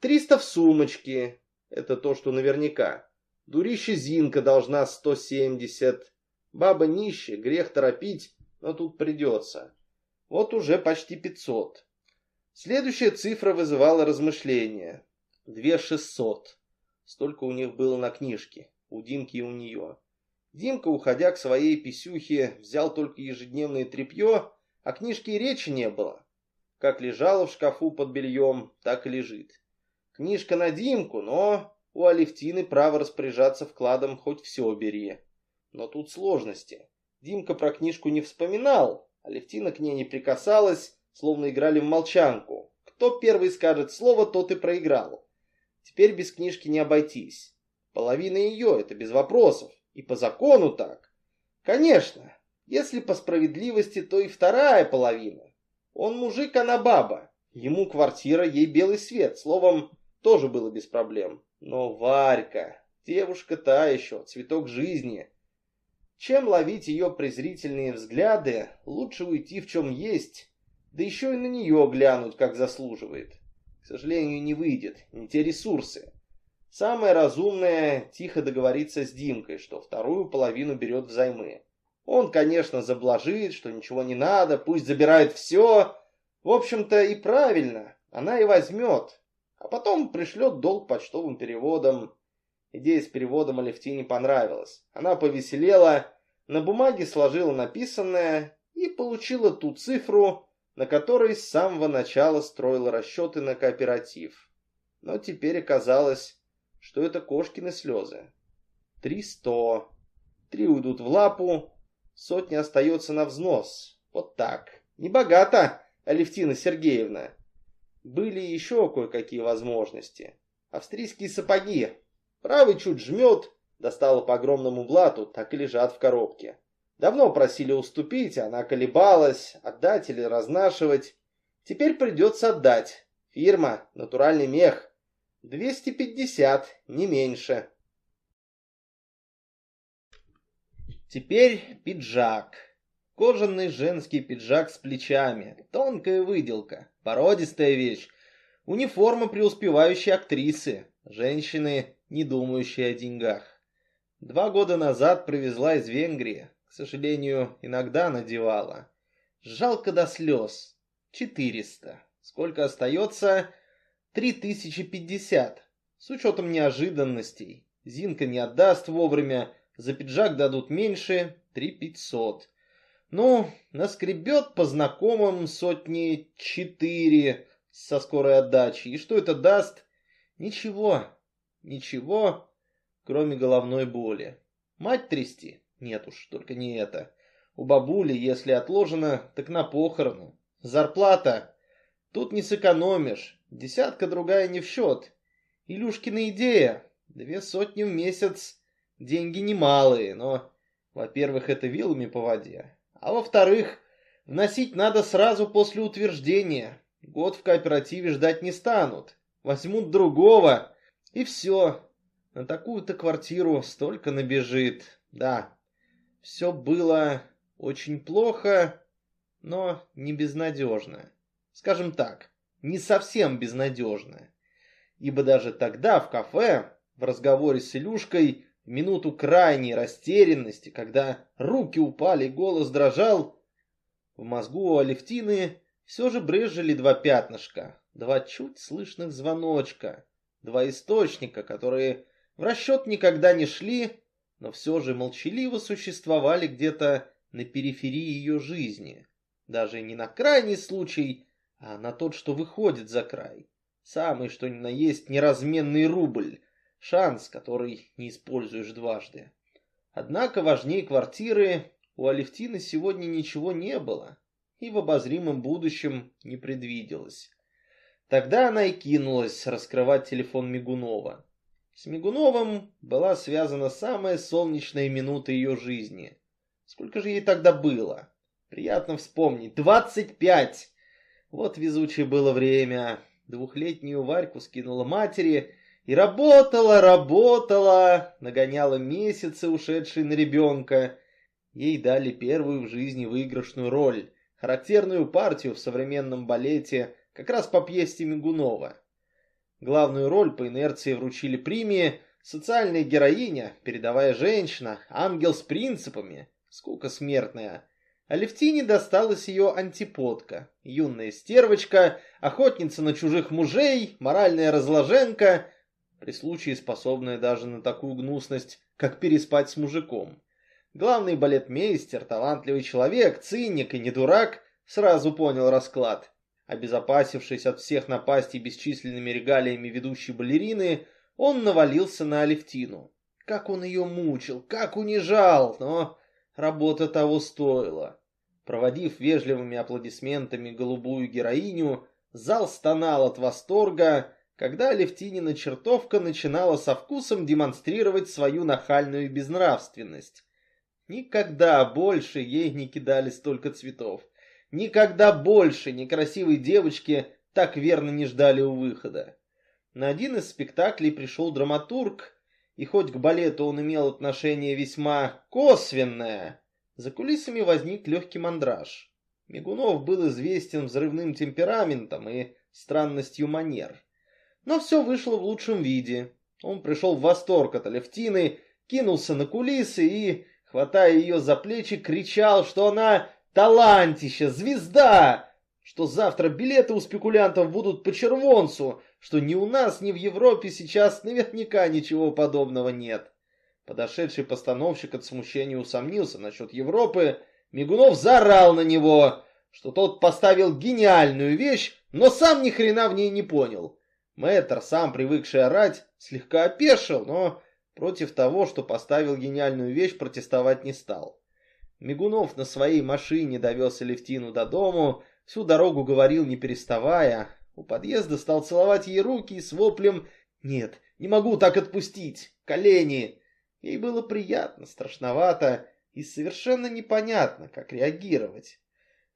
300 в сумочке, это то, что наверняка. Дурище Зинка должна 170. Баба нищая, грех торопить, но тут придется. Вот уже почти 500. Следующая цифра вызывала размышления. 2600. Столько у них было на книжке. У Димки и у нее. Димка, уходя к своей писюхе, взял только ежедневное тряпье, а книжки и речи не было. Как лежала в шкафу под бельем, так и лежит. Книжка на Димку, но у Алевтины право распоряжаться вкладом хоть все бери. Но тут сложности. Димка про книжку не вспоминал, Алевтина к ней не прикасалась, словно играли в молчанку. Кто первый скажет слово, тот и проиграл. Теперь без книжки не обойтись. Половина ее, это без вопросов. И по закону так. Конечно, если по справедливости, то и вторая половина. Он мужик, она баба. Ему квартира, ей белый свет. Словом, тоже было без проблем. Но Варька, девушка та еще, цветок жизни. Чем ловить ее презрительные взгляды, лучше уйти в чем есть, Да еще и на нее глянуть, как заслуживает. К сожалению, не выйдет, не те ресурсы. Самое разумное – тихо договориться с Димкой, что вторую половину берет взаймы. Он, конечно, заблажит, что ничего не надо, пусть забирает все. В общем-то и правильно, она и возьмет. А потом пришлет долг почтовым переводом. Идея с переводом Алевтине понравилась. Она повеселела, на бумаге сложила написанное и получила ту цифру, на которой с самого начала строила расчеты на кооператив. Но теперь оказалось, что это кошкины слезы. Три сто. Три уйдут в лапу, сотня остается на взнос. Вот так. Небогато, Алевтина Сергеевна. Были еще кое-какие возможности. Австрийские сапоги. Правый чуть жмет, достала по огромному блату, так и лежат в коробке. Давно просили уступить, она колебалась, отдать или разнашивать. Теперь придется отдать. Фирма, натуральный мех. 250, не меньше. Теперь пиджак. Кожаный женский пиджак с плечами. Тонкая выделка. Породистая вещь. Униформа преуспевающей актрисы. Женщины, не думающие о деньгах. Два года назад привезла из Венгрии. К сожалению, иногда надевала. Жалко до слез. Четыреста. Сколько остается? Три тысячи пятьдесят. С учетом неожиданностей. Зинка не отдаст вовремя. За пиджак дадут меньше. Три пятьсот. Ну, наскребет по знакомым сотни четыре со скорой отдачей. И что это даст? Ничего. Ничего, кроме головной боли. Мать трясти? Нет уж, только не это. У бабули, если отложено, так на похороны. Зарплата? Тут не сэкономишь. Десятка другая не в счет. Илюшкина идея. Две сотни в месяц. Деньги немалые, но, во-первых, это вилами по воде. А во-вторых, вносить надо сразу после утверждения. Год в кооперативе ждать не станут. Возьмут другого, и все. На такую-то квартиру столько набежит. Да, все было очень плохо, но не безнадежно. Скажем так, не совсем безнадежно. Ибо даже тогда в кафе, в разговоре с Илюшкой, минуту крайней растерянности, когда руки упали голос дрожал, в мозгу у Алевтины все же брызжили два пятнышка, два чуть слышных звоночка, два источника, которые в расчет никогда не шли, но все же молчаливо существовали где-то на периферии ее жизни. Даже не на крайний случай, а на тот, что выходит за край. Самый, что ни на есть, неразменный рубль. Шанс, который не используешь дважды. Однако важнее квартиры у Алевтины сегодня ничего не было и в обозримом будущем не предвиделось. Тогда она и кинулась раскрывать телефон Мигунова. С Мигуновым была связана самая солнечная минута ее жизни. Сколько же ей тогда было? Приятно вспомнить. Двадцать пять! Вот везучее было время. Двухлетнюю Варьку скинула матери и работала, работала, нагоняла месяцы, ушедшие на ребенка. Ей дали первую в жизни выигрышную роль, характерную партию в современном балете, как раз по пьесе Мигунова. Главную роль по инерции вручили премии «Социальная героиня», «Передовая женщина», «Ангел с принципами», «Скука смертная». А Левтине досталась ее антиподка, юная стервочка, охотница на чужих мужей, моральная разложенка, при случае способная даже на такую гнусность, как переспать с мужиком. Главный балетмейстер, талантливый человек, циник и не дурак, сразу понял расклад. Обезопасившись от всех напастей бесчисленными регалиями ведущей балерины, он навалился на Алевтину. Как он ее мучил, как унижал, но работа того стоила. Проводив вежливыми аплодисментами голубую героиню, зал стонал от восторга, когда Алевтинина чертовка начинала со вкусом демонстрировать свою нахальную безнравственность. Никогда больше ей не кидали столько цветов. Никогда больше некрасивой девочки так верно не ждали у выхода. На один из спектаклей пришел драматург, и хоть к балету он имел отношение весьма косвенное, за кулисами возник легкий мандраж. Мигунов был известен взрывным темпераментом и странностью манер. Но все вышло в лучшем виде. Он пришел в восторг от Алевтины, кинулся на кулисы и, хватая ее за плечи, кричал, что она талантища, звезда, что завтра билеты у спекулянтов будут по червонцу, что ни у нас, ни в Европе сейчас наверняка ничего подобного нет. Подошедший постановщик от смущения усомнился насчет Европы, Мигунов заорал на него, что тот поставил гениальную вещь, но сам ни хрена в ней не понял. Мэтр, сам привыкший орать, слегка опешил, но против того, что поставил гениальную вещь, протестовать не стал. Мигунов на своей машине довез Алевтину до дому, всю дорогу говорил не переставая. У подъезда стал целовать ей руки и с воплем «Нет, не могу так отпустить! Колени!» Ей было приятно, страшновато и совершенно непонятно, как реагировать.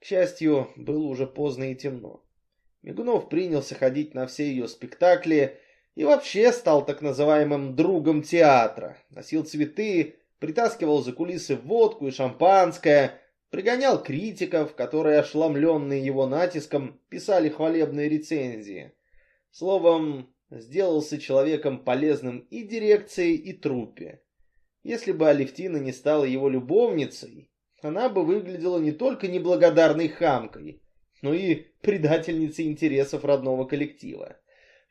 К счастью, было уже поздно и темно. Мигунов принялся ходить на все ее спектакли и вообще стал так называемым другом театра. Носил цветы, притаскивал за кулисы водку и шампанское, пригонял критиков, которые, ошеломленные его натиском, писали хвалебные рецензии. Словом, сделался человеком полезным и дирекции, и труппе. Если бы Алевтина не стала его любовницей, она бы выглядела не только неблагодарной хамкой, но и предательницей интересов родного коллектива.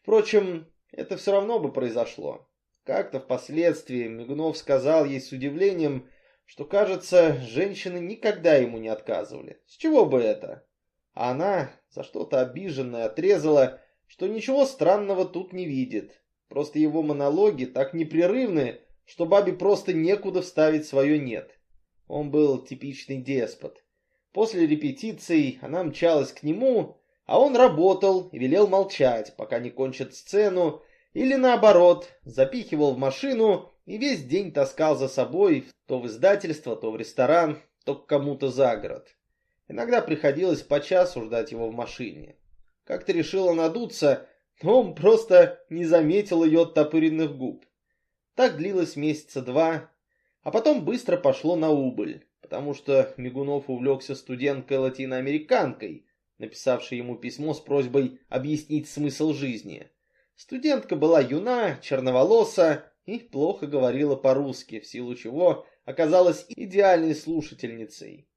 Впрочем, это все равно бы произошло. Как-то впоследствии Мигунов сказал ей с удивлением, что, кажется, женщины никогда ему не отказывали. С чего бы это? А она за что-то обиженное отрезала, что ничего странного тут не видит. Просто его монологи так непрерывны, что бабе просто некуда вставить свое «нет». Он был типичный деспот. После репетиций она мчалась к нему, а он работал и велел молчать, пока не кончит сцену, или наоборот, запихивал в машину и весь день таскал за собой то в издательство, то в ресторан, то к кому-то за город. Иногда приходилось по часу ждать его в машине. Как-то решила надуться, но он просто не заметил ее оттопыренных губ. Так длилось месяца два, а потом быстро пошло на убыль, потому что Мигунов увлекся студенткой-латиноамериканкой, написавшей ему письмо с просьбой объяснить смысл жизни. Студентка была юна, черноволоса и плохо говорила по-русски, в силу чего оказалась идеальной слушательницей.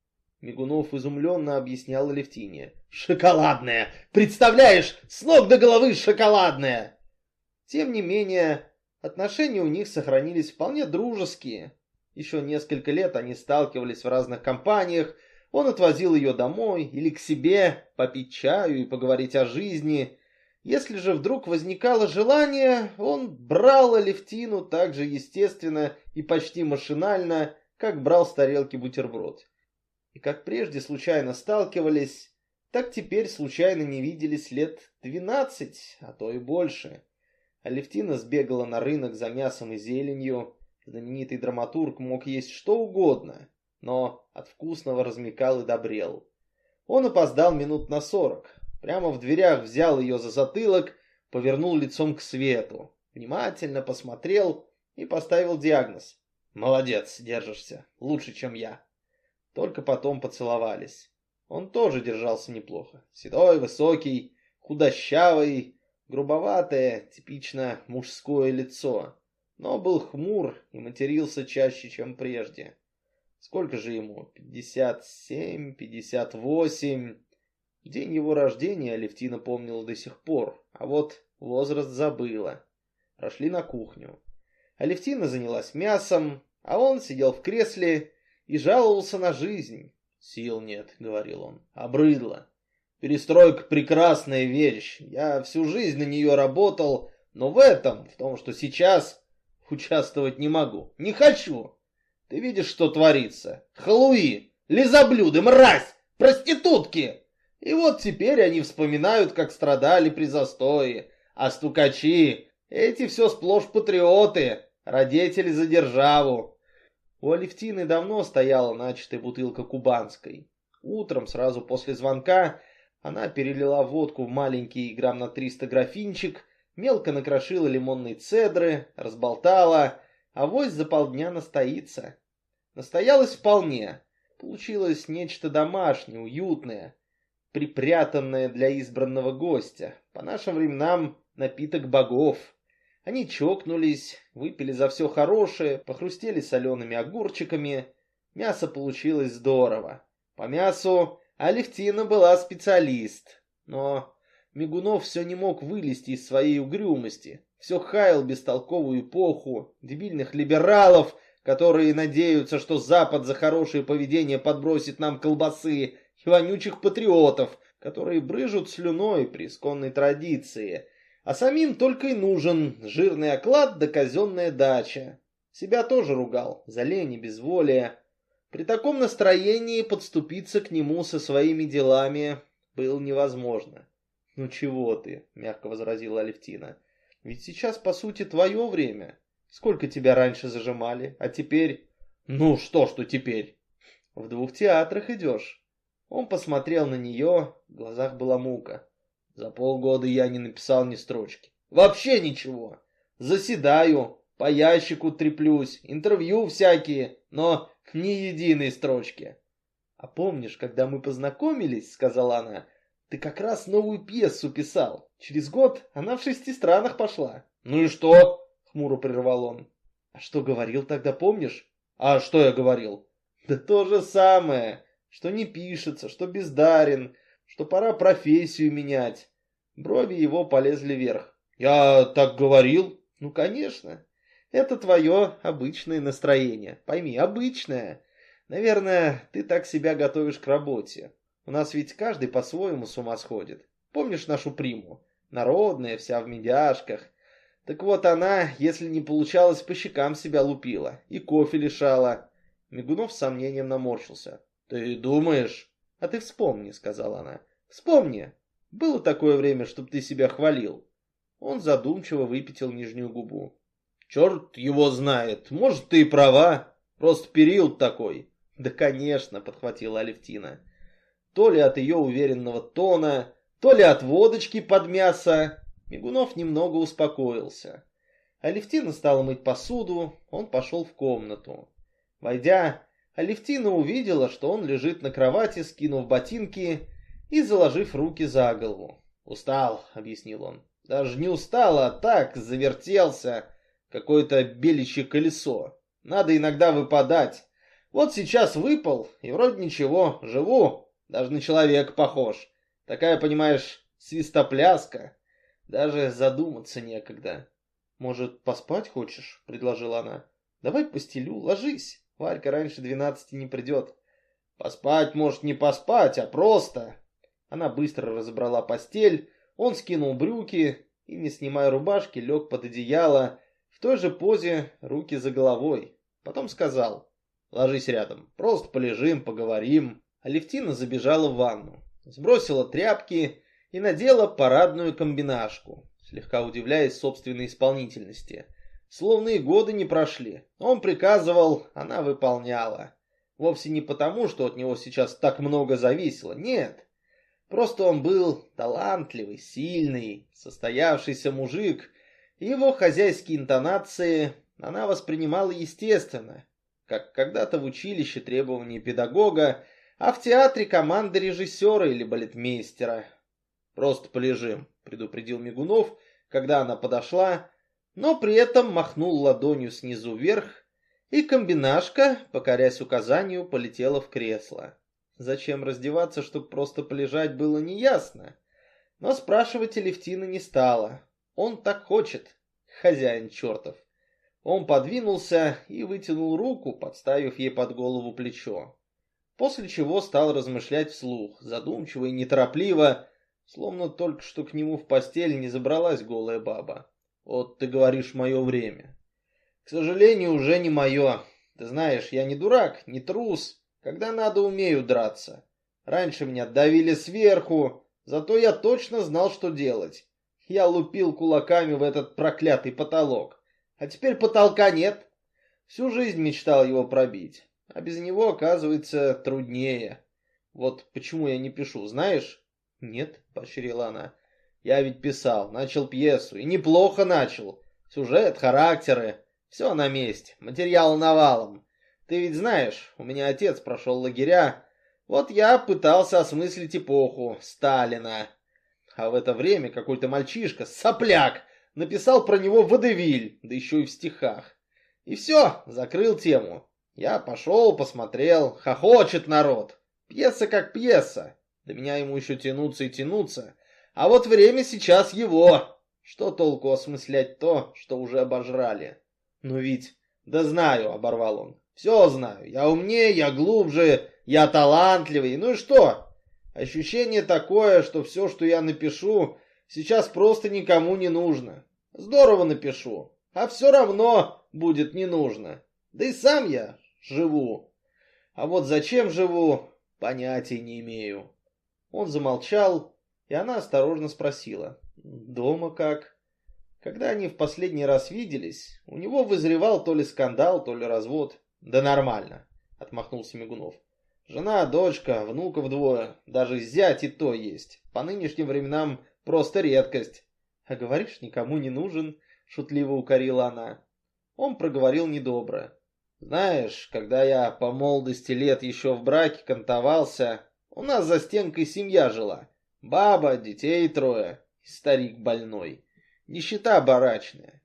Мигунов изумленно объяснял Левтине. «Шоколадная! Представляешь, с ног до головы шоколадная!» Тем не менее, отношения у них сохранились вполне дружеские. Еще несколько лет они сталкивались в разных компаниях, он отвозил ее домой или к себе попить чаю и поговорить о жизни. Если же вдруг возникало желание, он брал Алевтину так же естественно и почти машинально, как брал с тарелки бутерброд. И как прежде случайно сталкивались, так теперь случайно не виделись лет двенадцать, а то и больше. Алевтина сбегала на рынок за мясом и зеленью. Знаменитый драматург мог есть что угодно, но от вкусного размекал и добрел. Он опоздал минут на сорок. Прямо в дверях взял ее за затылок, повернул лицом к свету, внимательно посмотрел и поставил диагноз. «Молодец, держишься. Лучше, чем я». Только потом поцеловались. Он тоже держался неплохо. Седой, высокий, худощавый, грубоватое, типично мужское лицо. Но был хмур и матерился чаще, чем прежде. Сколько же ему? Пятьдесят семь, пятьдесят восемь. День его рождения Алевтина помнила до сих пор, а вот возраст забыла. Прошли на кухню. Алевтина занялась мясом, а он сидел в кресле и жаловался на жизнь. «Сил нет», — говорил он, — «обрыдло. Перестройка — прекрасная вещь. Я всю жизнь на нее работал, но в этом, в том, что сейчас, участвовать не могу. Не хочу. Ты видишь, что творится? Халуи, лизоблюды, мразь, проститутки. И вот теперь они вспоминают, как страдали при застое. А стукачи, эти все сплошь патриоты, родители за державу. У Алевтины давно стояла начатая бутылка кубанской. Утром, сразу после звонка, она перелила водку в маленький грамм на 300 графинчик, мелко накрошила лимонные цедры, разболтала, а вось за полдня настоится. Настоялась вполне. Получилось нечто домашнее, уютное, припрятанное для избранного гостя. По нашим временам напиток богов. Они чокнулись, выпили за все хорошее, похрустели солеными огурчиками. Мясо получилось здорово. По мясу Алевтина была специалист. Но Мигунов все не мог вылезти из своей угрюмости. Все хаял бестолковую эпоху, дебильных либералов, которые надеются, что Запад за хорошее поведение подбросит нам колбасы, и вонючих патриотов, которые брыжут слюной при исконной традиции. А самим только и нужен жирный оклад да казенная дача. Себя тоже ругал, за лень и безволие. При таком настроении подступиться к нему со своими делами было невозможно. «Ну чего ты?» — мягко возразила Алевтина. «Ведь сейчас, по сути, твое время. Сколько тебя раньше зажимали, а теперь...» «Ну что, что теперь?» «В двух театрах идешь». Он посмотрел на нее, в глазах была мука. За полгода я не написал ни строчки. Вообще ничего. Заседаю, по ящику треплюсь, интервью всякие, но ни единой строчки. А помнишь, когда мы познакомились, сказала она, ты как раз новую пьесу писал. Через год она в шести странах пошла. Ну и что? Хмуро прервал он. А что говорил тогда, помнишь? А что я говорил? Да то же самое, что не пишется, что бездарен, что пора профессию менять. Брови его полезли вверх. «Я так говорил?» «Ну, конечно. Это твое обычное настроение. Пойми, обычное. Наверное, ты так себя готовишь к работе. У нас ведь каждый по-своему с ума сходит. Помнишь нашу приму? Народная, вся в медяшках. Так вот она, если не получалось, по щекам себя лупила и кофе лишала. Мигунов с сомнением наморщился. «Ты думаешь?» «А ты вспомни», — сказала она. «Вспомни. Было такое время, чтоб ты себя хвалил». Он задумчиво выпятил нижнюю губу. «Черт его знает. Может, ты и права. Просто период такой». «Да, конечно», — подхватила Алевтина. То ли от ее уверенного тона, то ли от водочки под мясо. Мигунов немного успокоился. Алевтина стала мыть посуду, он пошел в комнату. Войдя, Алевтина увидела, что он лежит на кровати, скинув ботинки и заложив руки за голову. «Устал», — объяснил он. «Даже не устал, а так завертелся. Какое-то беличье колесо. Надо иногда выпадать. Вот сейчас выпал, и вроде ничего, живу, даже на человека похож. Такая, понимаешь, свистопляска. Даже задуматься некогда». «Может, поспать хочешь?» — предложила она. «Давай постелю, ложись». Варька раньше двенадцати не придет. Поспать, может, не поспать, а просто. Она быстро разобрала постель, он скинул брюки и, не снимая рубашки, лег под одеяло, в той же позе, руки за головой. Потом сказал, ложись рядом, просто полежим, поговорим. Алевтина забежала в ванну, сбросила тряпки и надела парадную комбинашку, слегка удивляясь собственной исполнительности. Словно и годы не прошли. Он приказывал, она выполняла. Вовсе не потому, что от него сейчас так много зависело, нет. Просто он был талантливый, сильный, состоявшийся мужик, его хозяйские интонации она воспринимала естественно, как когда-то в училище требования педагога, а в театре команда режиссера или балетмейстера. «Просто полежим», — предупредил Мигунов, когда она подошла, но при этом махнул ладонью снизу вверх, и комбинашка, покорясь указанию, полетела в кресло. Зачем раздеваться, чтобы просто полежать, было неясно. Но спрашивать Алевтина не стала. Он так хочет, хозяин чертов. Он подвинулся и вытянул руку, подставив ей под голову плечо. После чего стал размышлять вслух, задумчиво и неторопливо, словно только что к нему в постель не забралась голая баба. Вот ты говоришь мое время. К сожалению, уже не мое. Ты знаешь, я не дурак, не трус. Когда надо, умею драться. Раньше меня давили сверху, зато я точно знал, что делать. Я лупил кулаками в этот проклятый потолок. А теперь потолка нет. Всю жизнь мечтал его пробить. А без него, оказывается, труднее. Вот почему я не пишу, знаешь? Нет, поощрила она. Я ведь писал, начал пьесу, и неплохо начал. Сюжет, характеры, все на месте, материал навалом. Ты ведь знаешь, у меня отец прошел лагеря. Вот я пытался осмыслить эпоху Сталина. А в это время какой-то мальчишка, сопляк, написал про него водевиль, да еще и в стихах. И все, закрыл тему. Я пошел, посмотрел, хохочет народ. Пьеса как пьеса. До меня ему еще тянуться и тянуться. А вот время сейчас его. Что толку осмыслять то, что уже обожрали? Ну ведь, да знаю, оборвал он. Все знаю. Я умнее, я глубже, я талантливый. Ну и что? Ощущение такое, что все, что я напишу, сейчас просто никому не нужно. Здорово напишу, а все равно будет не нужно. Да и сам я живу. А вот зачем живу, понятия не имею. Он замолчал, и она осторожно спросила. Дома как? Когда они в последний раз виделись, у него вызревал то ли скандал, то ли развод. Да нормально, отмахнулся Мигунов. Жена, дочка, внуков двое, даже зять и то есть. По нынешним временам просто редкость. А говоришь, никому не нужен, шутливо укорила она. Он проговорил недобро. Знаешь, когда я по молодости лет еще в браке кантовался, у нас за стенкой семья жила. Баба, детей трое, старик больной. Нищета барачная.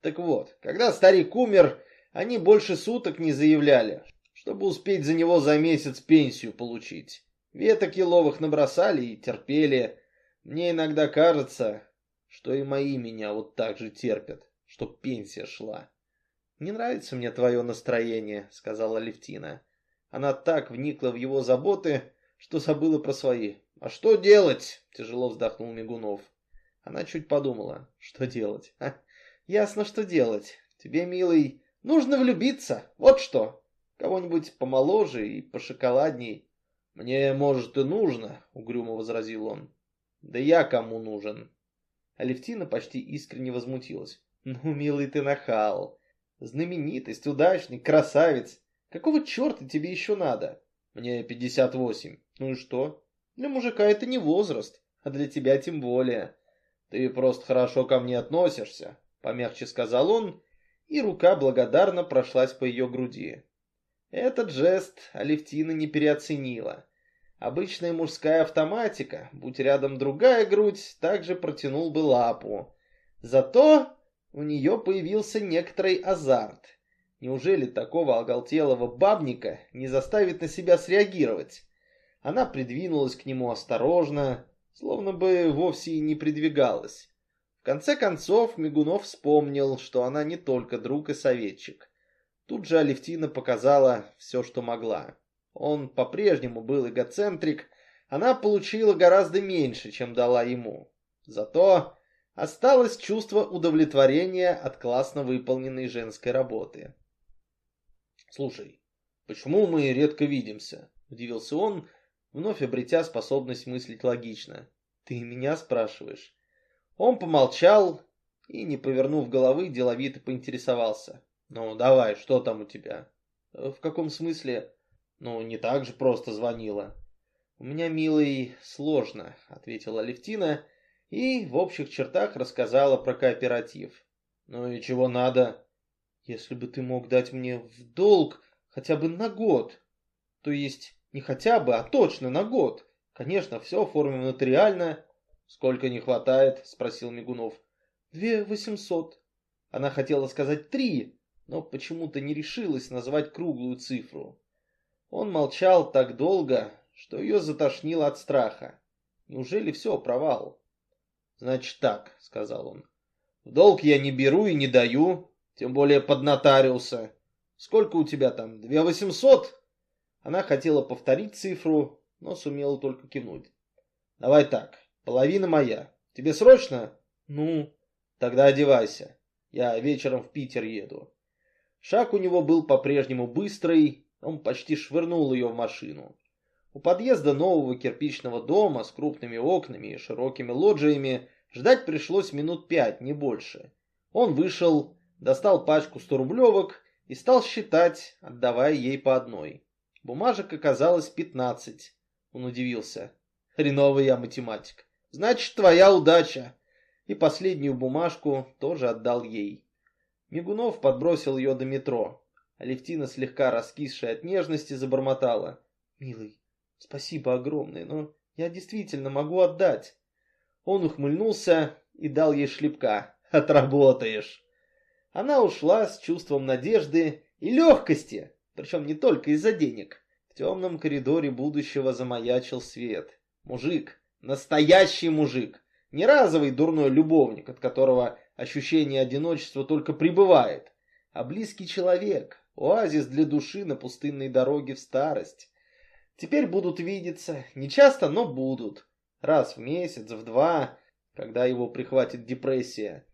Так вот, когда старик умер, они больше суток не заявляли, чтобы успеть за него за месяц пенсию получить. Веток еловых набросали и терпели. Мне иногда кажется, что и мои меня вот так же терпят, чтоб пенсия шла. «Не нравится мне твое настроение», — сказала Левтина. Она так вникла в его заботы, что забыла про свои. «А что делать?» — тяжело вздохнул Мигунов. Она чуть подумала. «Что делать?» а, «Ясно, что делать. Тебе, милый, нужно влюбиться. Вот что кого-нибудь помоложе и пошоколадней. Мне, может, и нужно, угрюмо возразил он. Да я кому нужен? Алевтина почти искренне возмутилась. Ну, милый ты нахал. Знаменитость, удачник, красавец. Какого черта тебе еще надо? Мне пятьдесят восемь. Ну и что? Для мужика это не возраст, а для тебя тем более. Ты просто хорошо ко мне относишься, помягче сказал он, и рука благодарно прошлась по ее груди. Этот жест Алевтина не переоценила. Обычная мужская автоматика, будь рядом другая грудь, также протянул бы лапу. Зато у нее появился некоторый азарт. Неужели такого оголтелого бабника не заставит на себя среагировать? Она придвинулась к нему осторожно, словно бы вовсе и не придвигалась. В конце концов Мигунов вспомнил, что она не только друг и советчик. Тут же Алевтина показала все, что могла. Он по-прежнему был эгоцентрик, она получила гораздо меньше, чем дала ему. Зато осталось чувство удовлетворения от классно выполненной женской работы. «Слушай, почему мы редко видимся?» – удивился он, вновь обретя способность мыслить логично. «Ты меня спрашиваешь?» Он помолчал и, не повернув головы, деловито поинтересовался. «Ну, давай, что там у тебя?» «В каком смысле?» «Ну, не так же просто звонила». «У меня, милый, сложно», — ответила Левтина и в общих чертах рассказала про кооператив. «Ну и чего надо?» «Если бы ты мог дать мне в долг хотя бы на год. То есть не хотя бы, а точно на год. Конечно, все оформим нотариально». «Сколько не хватает?» — спросил Мигунов. «Две восемьсот». Она хотела сказать три, но почему-то не решилась назвать круглую цифру. Он молчал так долго, что ее затошнило от страха. Неужели все провал? «Значит так», — сказал он. «В долг я не беру и не даю, тем более под нотариуса. Сколько у тебя там, две восемьсот?» Она хотела повторить цифру, но сумела только кивнуть. «Давай так, половина моя. Тебе срочно?» «Ну?» «Тогда одевайся. Я вечером в Питер еду. Шаг у него был по-прежнему быстрый, он почти швырнул ее в машину. У подъезда нового кирпичного дома с крупными окнами и широкими лоджиями ждать пришлось минут пять, не больше. Он вышел, достал пачку сторублевок и стал считать, отдавая ей по одной. Бумажек оказалось пятнадцать. Он удивился. Хреновый я математик. Значит, твоя удача. И последнюю бумажку тоже отдал ей. Мигунов подбросил ее до метро. Алевтина, слегка раскисшая от нежности, забормотала. «Милый, спасибо огромное, но я действительно могу отдать». Он ухмыльнулся и дал ей шлепка. «Отработаешь». Она ушла с чувством надежды и легкости, причем не только из-за денег. В темном коридоре будущего замаячил свет. Мужик, настоящий мужик, не разовый дурной любовник, от которого ощущение одиночества только прибывает, а близкий человек, Оазис для души на пустынной дороге в старость. Теперь будут видеться, не часто, но будут. Раз в месяц, в два, когда его прихватит депрессия.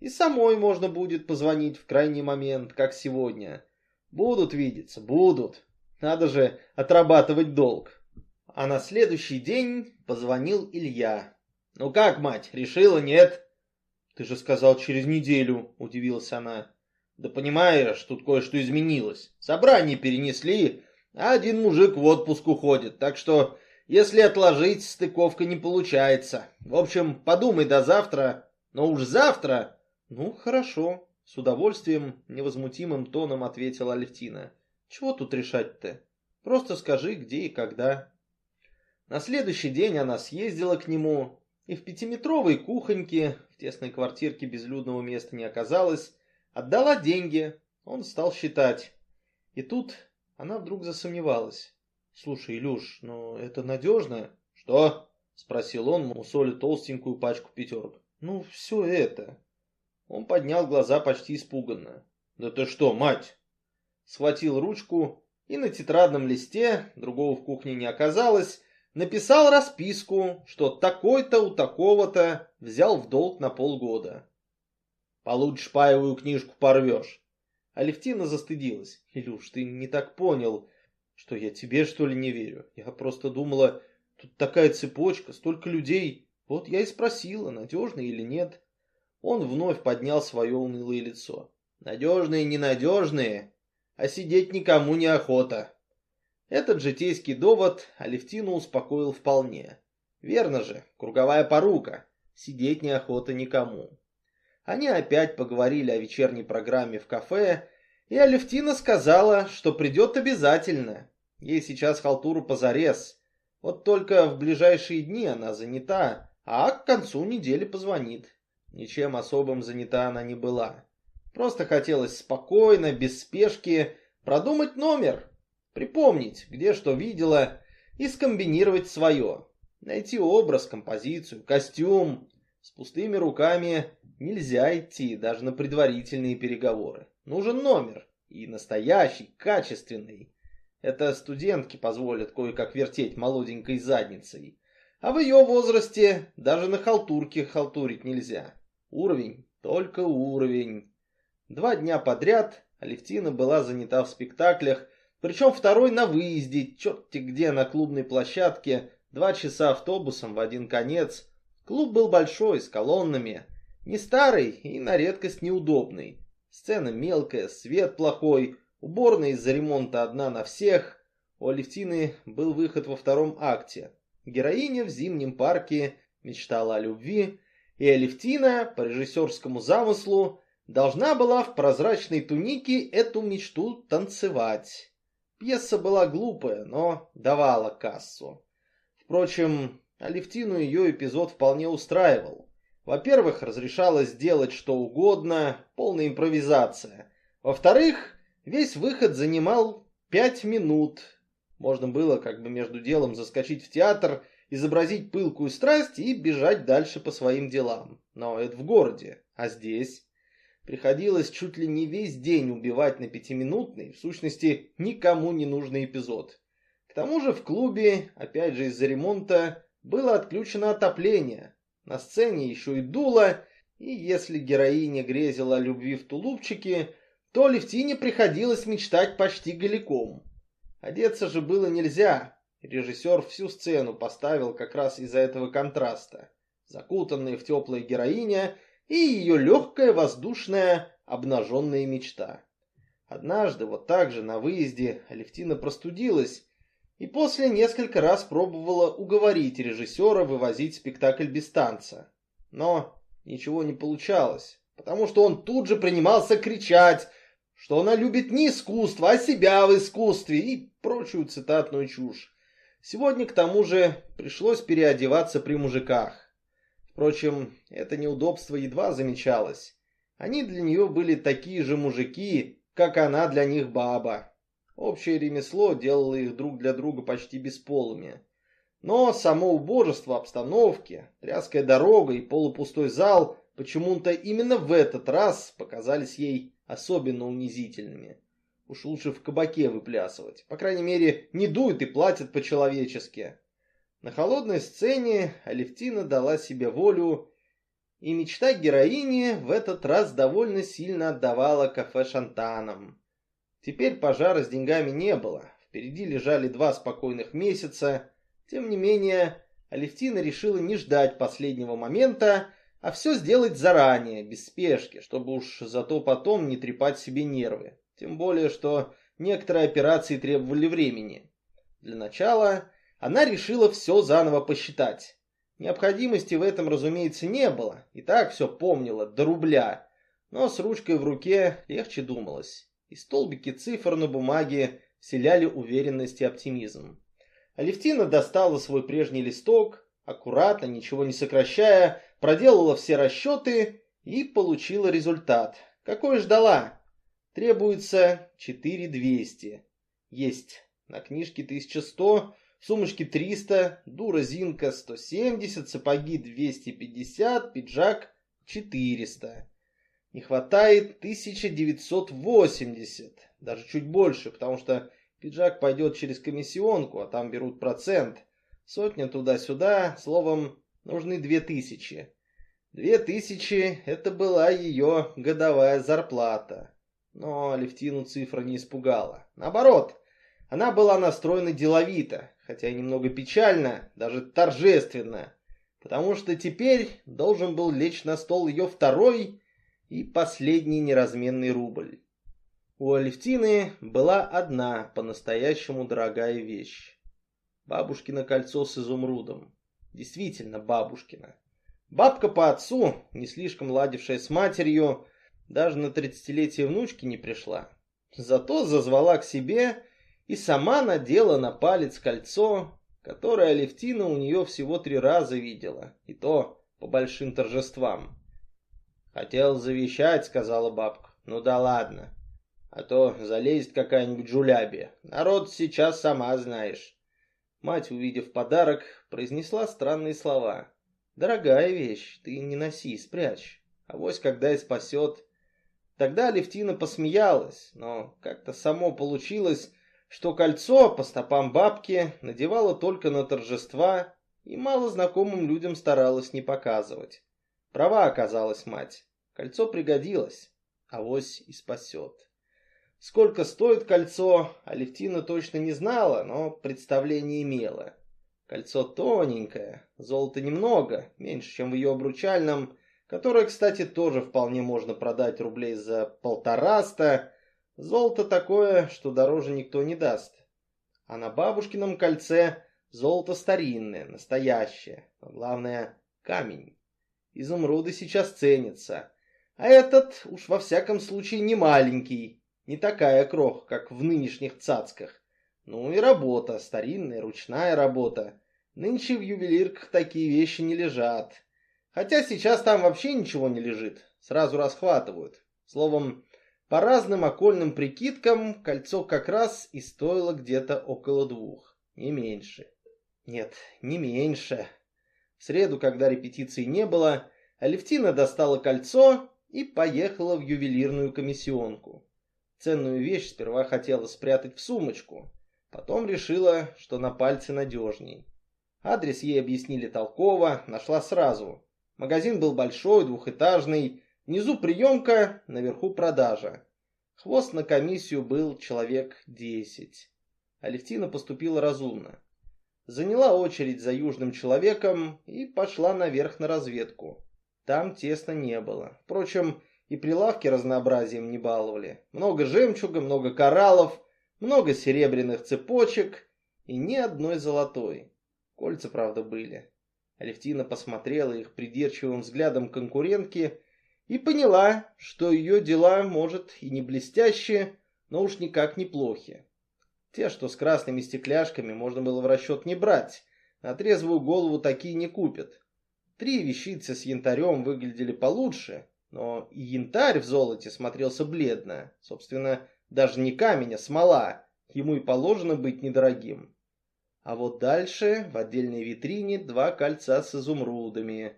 И самой можно будет позвонить в крайний момент, как сегодня. Будут видеться, будут. Надо же отрабатывать долг. А на следующий день позвонил Илья. «Ну как, мать, решила, нет?» «Ты же сказал через неделю», — удивилась она. Да понимаешь, тут кое-что изменилось. Собрание перенесли, а один мужик в отпуск уходит. Так что, если отложить, стыковка не получается. В общем, подумай до завтра. Но уж завтра... Ну, хорошо. С удовольствием, невозмутимым тоном ответила Алевтина. Чего тут решать-то? Просто скажи, где и когда. На следующий день она съездила к нему, и в пятиметровой кухоньке, в тесной квартирке безлюдного места не оказалось, Отдала деньги, он стал считать. И тут она вдруг засомневалась. «Слушай, Илюш, ну это надежно?» «Что?» — спросил он, мусоли толстенькую пачку пятерок. «Ну, все это». Он поднял глаза почти испуганно. «Да ты что, мать?» Схватил ручку и на тетрадном листе, другого в кухне не оказалось, написал расписку, что такой-то у такого-то взял в долг на полгода. Получишь паевую книжку, порвешь. Алевтина застыдилась. Илюш, ты не так понял, что я тебе, что ли, не верю. Я просто думала, тут такая цепочка, столько людей. Вот я и спросила, надежные или нет. Он вновь поднял свое унылое лицо. Надежные, ненадежные, а сидеть никому не охота. Этот житейский довод Алевтину успокоил вполне. Верно же, круговая порука. Сидеть неохота никому. Они опять поговорили о вечерней программе в кафе, и Алевтина сказала, что придет обязательно. Ей сейчас халтуру позарез. Вот только в ближайшие дни она занята, а к концу недели позвонит. Ничем особым занята она не была. Просто хотелось спокойно, без спешки, продумать номер, припомнить, где что видела, и скомбинировать свое. Найти образ, композицию, костюм. С пустыми руками Нельзя идти даже на предварительные переговоры. Нужен номер. И настоящий, качественный. Это студентки позволят кое-как вертеть молоденькой задницей. А в ее возрасте даже на халтурке халтурить нельзя. Уровень, только уровень. Два дня подряд Алевтина была занята в спектаклях, причем второй на выезде, черти где на клубной площадке, два часа автобусом в один конец. Клуб был большой, с колоннами. Не старый и на редкость неудобный. Сцена мелкая, свет плохой, уборная из-за ремонта одна на всех. У Алевтины был выход во втором акте. Героиня в зимнем парке мечтала о любви, и Алевтина, по режиссерскому замыслу, должна была в прозрачной тунике эту мечту танцевать. Пьеса была глупая, но давала кассу. Впрочем, Алевтину ее эпизод вполне устраивал. Во-первых, разрешалось делать что угодно, полная импровизация. Во-вторых, весь выход занимал пять минут. Можно было как бы между делом заскочить в театр, изобразить пылкую страсть и бежать дальше по своим делам. Но это в городе, а здесь... Приходилось чуть ли не весь день убивать на пятиминутный, в сущности, никому не нужный эпизод. К тому же в клубе, опять же из-за ремонта, было отключено отопление, на сцене еще и дуло, и если героиня грезила любви в тулупчике, то Левтине приходилось мечтать почти голиком. Одеться же было нельзя. Режиссер всю сцену поставил как раз из-за этого контраста. Закутанная в теплая героиня и ее легкая воздушная обнаженная мечта. Однажды вот так же на выезде Алевтина простудилась и после несколько раз пробовала уговорить режиссера вывозить спектакль без танца. Но ничего не получалось, потому что он тут же принимался кричать что она любит не искусство, а себя в искусстве и прочую цитатную чушь. Сегодня, к тому же, пришлось переодеваться при мужиках. Впрочем, это неудобство едва замечалось. Они для нее были такие же мужики, как она для них баба. Общее ремесло делало их друг для друга почти бесполыми. Но само убожество обстановки, тряская дорога и полупустой зал почему-то именно в этот раз показались ей особенно унизительными. Уж лучше в кабаке выплясывать. По крайней мере, не дуют и платят по-человечески. На холодной сцене Алевтина дала себе волю, и мечта героини в этот раз довольно сильно отдавала кафе шантаном. Теперь пожара с деньгами не было. Впереди лежали два спокойных месяца. Тем не менее, Алевтина решила не ждать последнего момента, а все сделать заранее, без спешки, чтобы уж зато потом не трепать себе нервы. Тем более, что некоторые операции требовали времени. Для начала она решила все заново посчитать. Необходимости в этом, разумеется, не было, и так все помнила, до рубля. Но с ручкой в руке легче думалось и столбики цифр на бумаге вселяли уверенность и оптимизм. Алевтина достала свой прежний листок, аккуратно, ничего не сокращая, проделала все расчеты и получила результат. Какой ждала? Требуется 4200. Есть. На книжке 1100, в сумочке 300, дура Зинка 170, сапоги 250, пиджак 400. Не хватает 1980, даже чуть больше, потому что пиджак пойдет через комиссионку, а там берут процент. Сотня туда-сюда, словом, нужны 2000. 2000 это была ее годовая зарплата. Но Левтину цифра не испугала. Наоборот, она была настроена деловито, хотя немного печально, даже торжественно, потому что теперь должен был лечь на стол ее второй и последний неразменный рубль. У Алевтины была одна по-настоящему дорогая вещь. Бабушкино кольцо с изумрудом. Действительно бабушкина. Бабка по отцу, не слишком ладившая с матерью, даже на тридцатилетие внучки не пришла. Зато зазвала к себе и сама надела на палец кольцо, которое Алевтина у нее всего три раза видела, и то по большим торжествам. «Хотел завещать», — сказала бабка. «Ну да ладно. А то залезет какая-нибудь жулябия. Народ сейчас сама знаешь». Мать, увидев подарок, произнесла странные слова. «Дорогая вещь, ты не носи, спрячь. А вось когда и спасет». Тогда Левтина посмеялась, но как-то само получилось, что кольцо по стопам бабки надевала только на торжества и мало знакомым людям старалась не показывать. Права оказалась мать. Кольцо пригодилось. Авось и спасет. Сколько стоит кольцо, Алевтина точно не знала, но представление имела. Кольцо тоненькое, золота немного, меньше, чем в ее обручальном, которое, кстати, тоже вполне можно продать рублей за полтораста. Золото такое, что дороже никто не даст. А на бабушкином кольце золото старинное, настоящее, но главное камень. Изумруды сейчас ценятся. А этот уж во всяком случае не маленький, не такая крох, как в нынешних цацках. Ну и работа, старинная ручная работа. Нынче в ювелирках такие вещи не лежат. Хотя сейчас там вообще ничего не лежит, сразу расхватывают. Словом, по разным окольным прикидкам, кольцо как раз и стоило где-то около двух, не меньше. Нет, не меньше. В среду, когда репетиции не было, Алевтина достала кольцо и поехала в ювелирную комиссионку. Ценную вещь сперва хотела спрятать в сумочку, потом решила, что на пальце надежней. Адрес ей объяснили толково, нашла сразу. Магазин был большой, двухэтажный, внизу приемка, наверху продажа. Хвост на комиссию был человек десять. Алевтина поступила разумно заняла очередь за южным человеком и пошла наверх на разведку. Там тесно не было. Впрочем, и прилавки разнообразием не баловали. Много жемчуга, много кораллов, много серебряных цепочек и ни одной золотой. Кольца, правда, были. Алевтина посмотрела их придирчивым взглядом конкурентки и поняла, что ее дела, может, и не блестящие, но уж никак не плохи. Те, что с красными стекляшками, можно было в расчет не брать, на трезвую голову такие не купят. Три вещицы с янтарем выглядели получше, но и янтарь в золоте смотрелся бледно. Собственно, даже не камень, а смола. Ему и положено быть недорогим. А вот дальше в отдельной витрине два кольца с изумрудами.